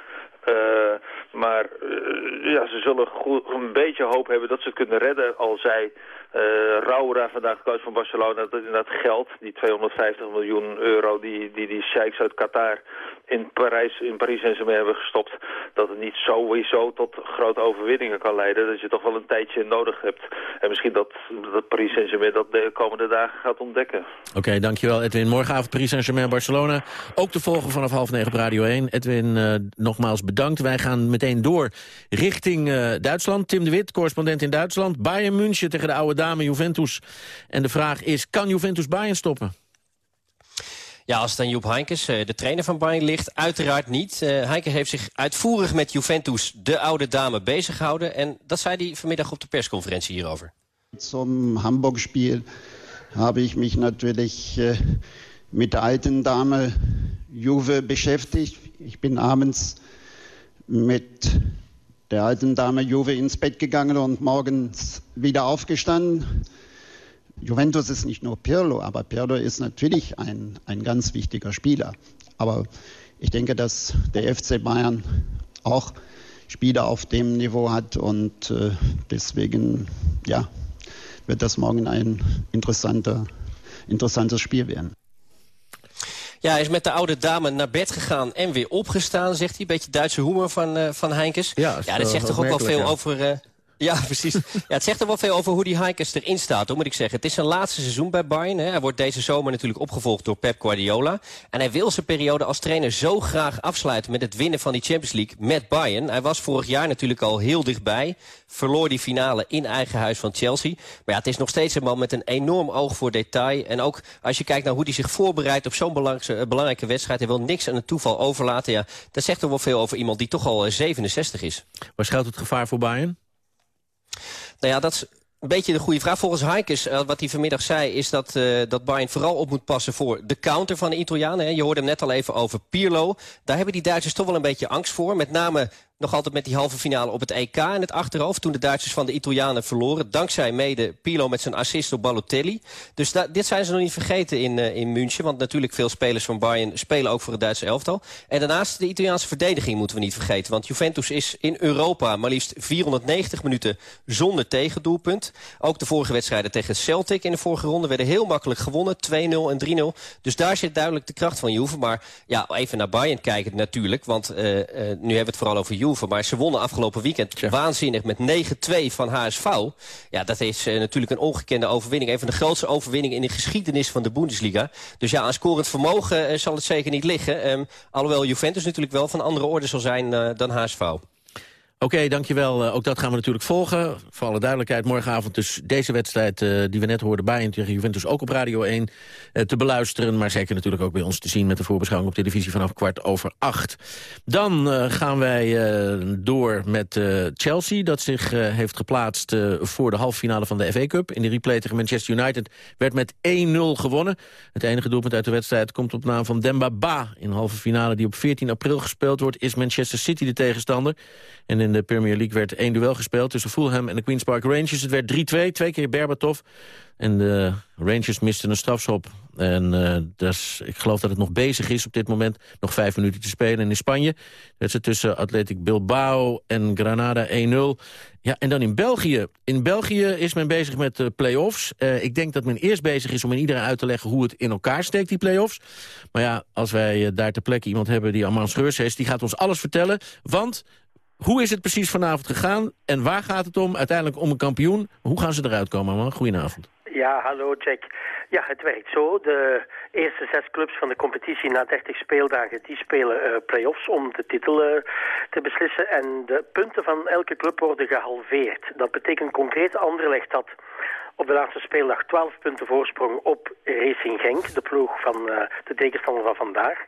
Uh, maar uh, ja, ze zullen een beetje hoop hebben dat ze het kunnen redden. Al zei uh, Raura, vandaag coach van Barcelona, dat inderdaad geld, die 250 miljoen euro die die, die sheiks uit Qatar in Parijs, in Paris en Saint-Germain hebben gestopt, dat het niet sowieso tot grote overwinningen kan leiden. Dat je toch wel een tijdje nodig hebt. En misschien dat, dat Paris Saint-Germain dat de komende dagen gaat ontdekken. Oké, dankjewel Edwin. Morgenavond Paris Saint-Germain Barcelona. Ook te volgen vanaf half negen op Radio 1. Edwin, nogmaals bedankt. Wij gaan meteen door richting uh, Duitsland. Tim de Wit, correspondent in Duitsland. Bayern München tegen de oude dame Juventus. En de vraag is, kan Juventus Bayern stoppen? Ja, als het aan Joep Heinkes, de trainer van Bayern, ligt, uiteraard niet. Uh, Heinkes heeft zich uitvoerig met Juventus, de oude dame, bezig gehouden. En dat zei hij vanmiddag op de persconferentie hierover. Zum Hamburg-Spiel habe ich mich natürlich äh, mit der alten Dame Juve beschäftigt. Ich bin abends mit der alten Dame Juve ins Bett gegangen und morgens wieder aufgestanden. Juventus ist nicht nur Pirlo, aber Pirlo ist natürlich ein, ein ganz wichtiger Spieler. Aber ich denke, dass der FC Bayern auch Spieler auf dem Niveau hat und äh, deswegen ja, wird das morgen ein interessanter, interessantes Spiel werden. Ja, hij is met de oude dame naar bed gegaan en weer opgestaan, zegt hij. Beetje Duitse humor van, uh, van Heinkes. Ja, ja dat zegt toch ook wel veel ja. over... Ja, precies. Ja, het zegt er wel veel over hoe die Heinkes erin staat, hoor, moet ik zeggen. Het is zijn laatste seizoen bij Bayern. Hè. Hij wordt deze zomer natuurlijk opgevolgd door Pep Guardiola. En hij wil zijn periode als trainer zo graag afsluiten... met het winnen van die Champions League met Bayern. Hij was vorig jaar natuurlijk al heel dichtbij. Verloor die finale in eigen huis van Chelsea. Maar ja, het is nog steeds een man met een enorm oog voor detail. En ook als je kijkt naar hoe hij zich voorbereidt op zo'n belangrijke wedstrijd... hij wil niks aan het toeval overlaten. Ja, dat zegt er wel veel over iemand die toch al 67 is. Waar schuilt het gevaar voor Bayern? Nou ja, dat is een beetje de goede vraag. Volgens Heikes, uh, wat hij vanmiddag zei, is dat, uh, dat Bayern vooral op moet passen voor de counter van de Italianen. Hè. Je hoorde hem net al even over Pirlo. Daar hebben die Duitsers toch wel een beetje angst voor. Met name nog altijd met die halve finale op het EK in het achterhoofd... toen de Duitsers van de Italianen verloren. Dankzij mede Pirlo met zijn assist op Balotelli. Dus dit zijn ze nog niet vergeten in, uh, in München. Want natuurlijk veel spelers van Bayern spelen ook voor het Duitse elftal. En daarnaast de Italiaanse verdediging moeten we niet vergeten. Want Juventus is in Europa maar liefst 490 minuten zonder tegendoelpunt. Ook de vorige wedstrijden tegen Celtic in de vorige ronde werden heel makkelijk gewonnen. 2-0 en 3-0. Dus daar zit duidelijk de kracht van Juve. Maar ja, even naar Bayern kijken natuurlijk. Want uh, uh, nu hebben we het vooral over Juve. Maar ze wonnen afgelopen weekend waanzinnig met 9-2 van HSV. Ja, dat is uh, natuurlijk een ongekende overwinning. Een van de grootste overwinningen in de geschiedenis van de Bundesliga. Dus ja, aan scorend vermogen zal het zeker niet liggen. Um, alhoewel Juventus natuurlijk wel van andere orde zal zijn dan HSV. Oké, dankjewel. Uh, ook dat gaan we natuurlijk volgen. Voor alle duidelijkheid, morgenavond dus deze wedstrijd... Uh, die we net hoorden, Bayern tegen Juventus, ook op Radio 1 uh, te beluisteren. Maar zeker natuurlijk ook bij ons te zien met de voorbeschouwing op televisie... vanaf kwart over acht. Dan gaan wij door met Chelsea, dat zich heeft geplaatst... voor de halve finale van de FA Cup. In de replay tegen Manchester United werd met 1-0 gewonnen. Het enige doelpunt uit de wedstrijd komt op naam van Demba Ba. In de halve finale die op 14 april gespeeld wordt... is Manchester City de tegenstander. En in de Premier League werd één duel gespeeld tussen Fulham en de Queen's Park Rangers. Het werd 3-2, twee keer Berbatov. En de Rangers misten een strafschop. En uh, dus, ik geloof dat het nog bezig is op dit moment. Nog vijf minuten te spelen. En in Spanje werd ze tussen Athletic Bilbao en Granada 1-0. Ja, en dan in België. In België is men bezig met de play-offs. Uh, ik denk dat men eerst bezig is om in iedereen uit te leggen... hoe het in elkaar steekt, die play-offs. Maar ja, als wij uh, daar ter plekke iemand hebben die Amman Scheurs heeft... die gaat ons alles vertellen. Want hoe is het precies vanavond gegaan en waar gaat het om? Uiteindelijk om een kampioen. Hoe gaan ze eruit komen, man? Goedenavond. Ja, hallo Jack. Ja, het werkt zo. De eerste zes clubs van de competitie na 30 speeldagen... die spelen uh, play-offs om de titel uh, te beslissen. En de punten van elke club worden gehalveerd. Dat betekent concreet Anderlecht dat op de laatste speeldag 12 punten voorsprong op Racing Genk... de ploeg van uh, de tegenstander van vandaag...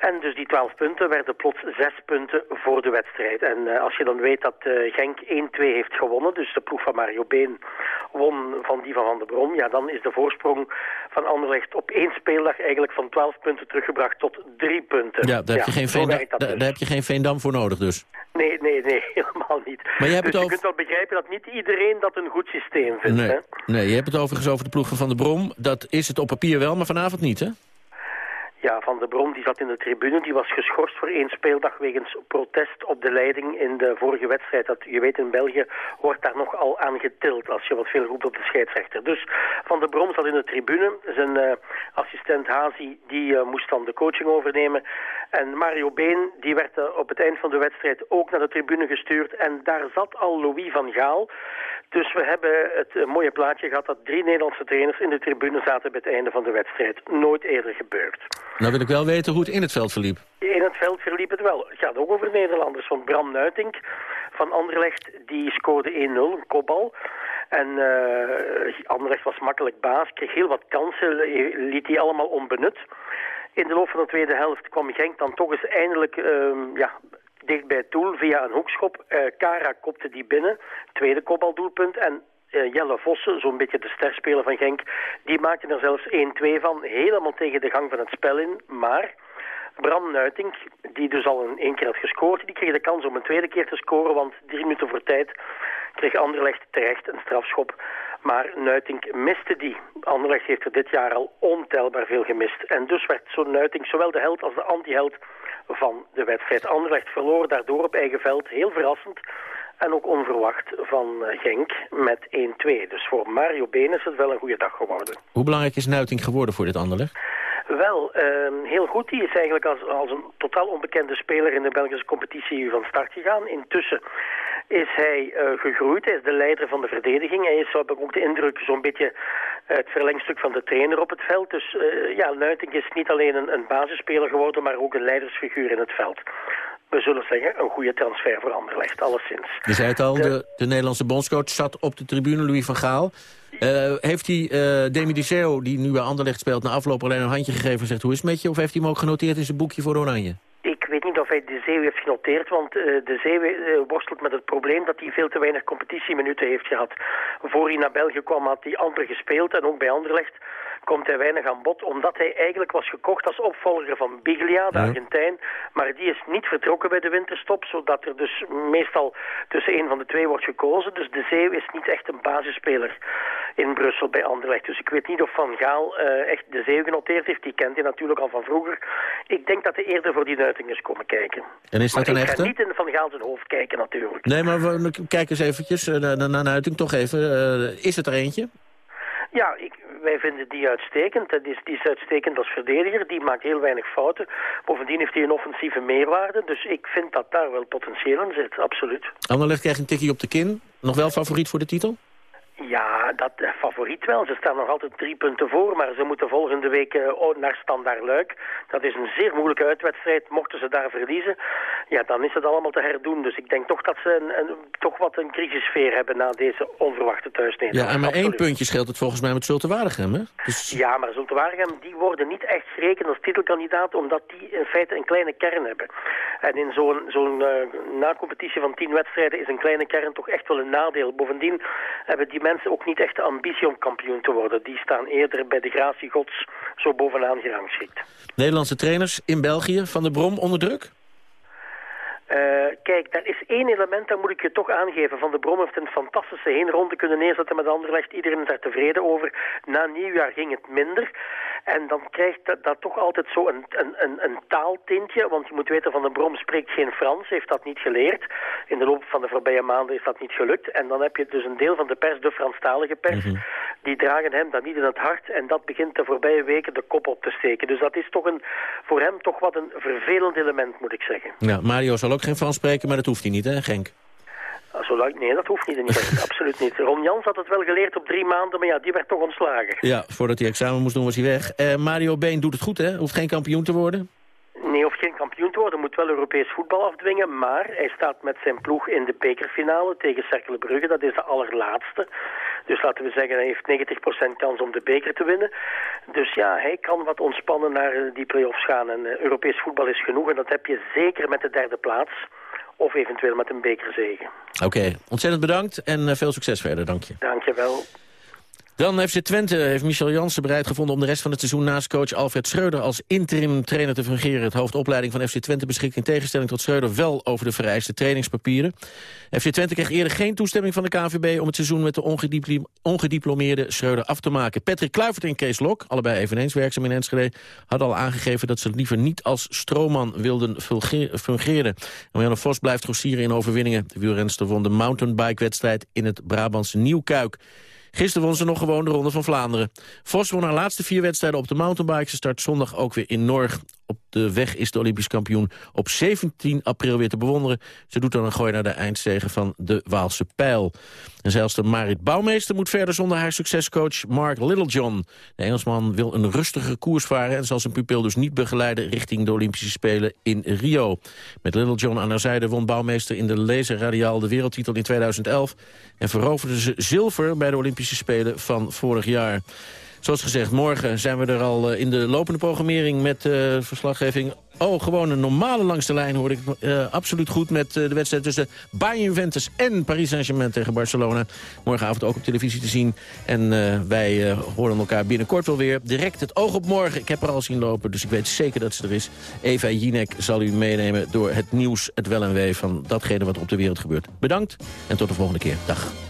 En dus die 12 punten werden plots 6 punten voor de wedstrijd. En uh, als je dan weet dat uh, Genk 1-2 heeft gewonnen, dus de ploeg van Mario Been won van die van Van der Brom, ja, dan is de voorsprong van Anderlecht op één speeldag eigenlijk van 12 punten teruggebracht tot 3 punten. Ja, daar heb, je, geen Veendam, dus. daar heb je geen Veendam voor nodig dus. Nee, nee, nee, [laughs] helemaal niet. Maar je, hebt dus het je kunt wel begrijpen dat niet iedereen dat een goed systeem vindt. Nee, hè? nee je hebt het overigens over de ploeg van Van der Brom. Dat is het op papier wel, maar vanavond niet, hè? Ja, Van der Brom die zat in de tribune. Die was geschorst voor één speeldag wegens protest op de leiding in de vorige wedstrijd. Dat, je weet, in België wordt daar nog al aan getild als je wat veel roept op de scheidsrechter. Dus Van der Brom zat in de tribune. Zijn uh, assistent Hazi die uh, moest dan de coaching overnemen. En Mario Been die werd uh, op het eind van de wedstrijd ook naar de tribune gestuurd. En daar zat al Louis van Gaal. Dus we hebben het mooie plaatje gehad dat drie Nederlandse trainers in de tribune zaten bij het einde van de wedstrijd. Nooit eerder gebeurd. Nou wil ik wel weten hoe het in het veld verliep. In het veld verliep het wel. Het gaat ook over Nederlanders. Want Bram Nuitink van Anderlecht, die scoorde 1-0, een kopbal. En uh, Anderlecht was makkelijk baas, kreeg heel wat kansen, liet die allemaal onbenut. In de loop van de tweede helft kwam Genk dan toch eens eindelijk uh, ja, dicht bij het doel via een hoekschop. Uh, Kara kopte die binnen, tweede kopbaldoelpunt. En uh, Jelle Vossen, zo'n beetje de sterspeler van Genk, die maakte er zelfs 1-2 van. Helemaal tegen de gang van het spel in. Maar Bram Nuitink, die dus al een één keer had gescoord, die kreeg de kans om een tweede keer te scoren. Want drie minuten voor tijd kreeg Anderlecht terecht een strafschop. Maar Nuitink miste die. Anderlecht heeft er dit jaar al ontelbaar veel gemist. En dus werd zo'n Nuitink zowel de held als de anti-held van de wedstrijd. Anderlecht verloor daardoor op eigen veld, heel verrassend. En ook onverwacht van Genk met 1-2. Dus voor Mario Been is het wel een goede dag geworden. Hoe belangrijk is Nuiting geworden voor dit Anderlecht? Wel, uh, heel goed. Die is eigenlijk als, als een totaal onbekende speler in de Belgische competitie van start gegaan. Intussen is hij uh, gegroeid. Hij is de leider van de verdediging. Hij is, heb ik ook de indruk, zo'n beetje het verlengstuk van de trainer op het veld. Dus uh, ja, Nuiting is niet alleen een, een basisspeler geworden, maar ook een leidersfiguur in het veld we zullen zeggen, een goede transfer voor Anderlecht, alleszins. Je zei het al, de, de, de Nederlandse bondscoach zat op de tribune, Louis van Gaal. Uh, heeft hij uh, Demi Diceo, die nu bij Anderlecht speelt, na afloop alleen een handje gegeven en zegt hoe is het met je? Of heeft hij hem ook genoteerd in zijn boekje voor Oranje? Ik weet niet of hij de Zeeuw heeft genoteerd, want uh, de Zeeuw uh, worstelt met het probleem dat hij veel te weinig competitieminuten heeft gehad. Voor hij naar België kwam had hij amper gespeeld en ook bij Anderlecht komt hij weinig aan bod, omdat hij eigenlijk was gekocht als opvolger van Biglia, de Argentijn. Maar die is niet vertrokken bij de winterstop, zodat er dus meestal tussen een van de twee wordt gekozen. Dus de Zeeuw is niet echt een basisspeler in Brussel bij Anderlecht. Dus ik weet niet of Van Gaal eh, echt de Zeeuw genoteerd heeft. Die kent hij natuurlijk al van vroeger. Ik denk dat hij eerder voor die uiting is komen kijken. En is dat maar een ik echte? ga niet in Van Gaal zijn hoofd kijken natuurlijk. Nee, maar we, kijken eens eventjes eh, naar, naar uiting. Toch even, eh, is het er eentje? Ja, ik, wij vinden die uitstekend. Dat is, die is uitstekend als verdediger. Die maakt heel weinig fouten. Bovendien heeft hij een offensieve meerwaarde. Dus ik vind dat daar wel potentieel in zit, absoluut. Anderlecht krijgt een tikkie op de kin. Nog wel favoriet voor de titel? Ja, dat eh, favoriet wel. Ze staan nog altijd drie punten voor, maar ze moeten volgende week eh, naar Standaard Luik. Dat is een zeer moeilijke uitwedstrijd. Mochten ze daar verliezen, ja, dan is het allemaal te herdoen. Dus ik denk toch dat ze een, een- toch wat een crisissfeer hebben na deze onverwachte thuisnederlaag. Ja, en maar één puntje scheelt het volgens mij met Zulte Waregem, hè? Dus, Ja, maar Zulte Waregem, die worden niet echt gerekend als titelkandidaat, omdat die in feite een kleine kern hebben. En in zo'n zo'n eh, na-competitie van tien wedstrijden is een kleine kern toch echt wel een nadeel. Bovendien hebben die mensen ook niet echt de ambitie om kampioen te worden. Die staan eerder bij de gratie gods zo bovenaan gerangschikt. Nederlandse trainers in België, Van de Brom onder druk? Eh, kijk, daar is één element, dat moet ik je toch aangeven. Van de Brom heeft een fantastische heenronde kunnen neerzetten met Anderlecht. Iedereen is daar tevreden over. Na nieuwjaar ging het minder. En dan krijgt dat, dat toch altijd zo een, een, een, een taaltintje. Want je moet weten, Van den Brom spreekt geen Frans, heeft dat niet geleerd. In de loop van de voorbije maanden is dat niet gelukt. En dan heb je dus een deel van de pers, de Franstalige pers, die dragen hem dan niet in het hart. En dat begint de voorbije weken de kop op te steken. Dus dat is toch een, voor hem toch wat een vervelend element, moet ik zeggen. Ja, Mario zal ook geen Frans spreken, maar dat hoeft hij niet, hè, Genk? Zolang, nee, dat hoeft niet. [laughs] Absoluut niet. Ron Jans had het wel geleerd op drie maanden, maar ja, die werd toch ontslagen. Ja, voordat hij examen moest doen was hij weg. Eh, Mario Been doet het goed, hè? Hoeft geen kampioen te worden. Nee, hoeft geen kampioen te worden, moet wel Europees voetbal afdwingen, maar hij staat met zijn ploeg in de bekerfinale tegen Cercle Brugge, dat is de allerlaatste. Dus laten we zeggen, hij heeft 90% kans om de beker te winnen. Dus ja, hij kan wat ontspannen naar eh, die play-offs gaan en eh, Europees voetbal is genoeg en dat heb je zeker met de derde plaats. Of eventueel met een bekerzege. Oké, ontzettend bedankt en eh, veel succes verder, dank je. Dankjewel. Dan FC Twente heeft Michel Jansen bereid gevonden om de rest van het seizoen naast coach Alfred Schreuder als interim trainer te fungeren. Het hoofdopleiding van FC Twente beschikt in tegenstelling tot Schreuder wel over de vereiste trainingspapieren. FC Twente kreeg eerder geen toestemming van de KNVB om het seizoen met de ongediplomeerde Schreuder af te maken. Patrick Kluivert en Kees Lok, allebei eveneens werkzaam in Enschede, hadden al aangegeven dat ze liever niet als stroomman wilden fungeren. Marianne Vos blijft grossieren in overwinningen. De wielrenster won de mountainbike-wedstrijd in het Brabantse Nieuwkuik. Gisteren won ze nog gewoon de Ronde van Vlaanderen. Vos won haar laatste vier wedstrijden op de mountainbike. Ze start zondag ook weer in Norg. Op de weg is de Olympisch kampioen op 17 april weer te bewonderen. Ze doet dan een gooi naar de eindzegen van de Waalse Pijl. En zelfs de Marit Bouwmeester moet verder zonder haar succescoach Mark Littlejohn. De Engelsman wil een rustige koers varen... en zal zijn pupil dus niet begeleiden richting de Olympische Spelen in Rio. Met Littlejohn aan haar zijde won Bouwmeester in de laser radiaal de wereldtitel in 2011... en veroverde ze zilver bij de Olympische Spelen van vorig jaar. Zoals gezegd, morgen zijn we er al eh, in de lopende programmering met eh, verslaggeving. Oh, gewoon een normale langs de lijn hoorde ik eh, absoluut goed met de wedstrijd tussen Bayern Juventus en Paris Saint-Germain tegen Barcelona. Morgenavond ook op televisie te zien. En wij horen elkaar binnenkort wel weer. Direct het oog op morgen. Ik heb haar al zien lopen, dus ik weet zeker dat ze er is. Eva Jinek zal u meenemen door het nieuws, het wel en wee van datgene wat op de wereld gebeurt. Bedankt en tot de volgende keer. Dag.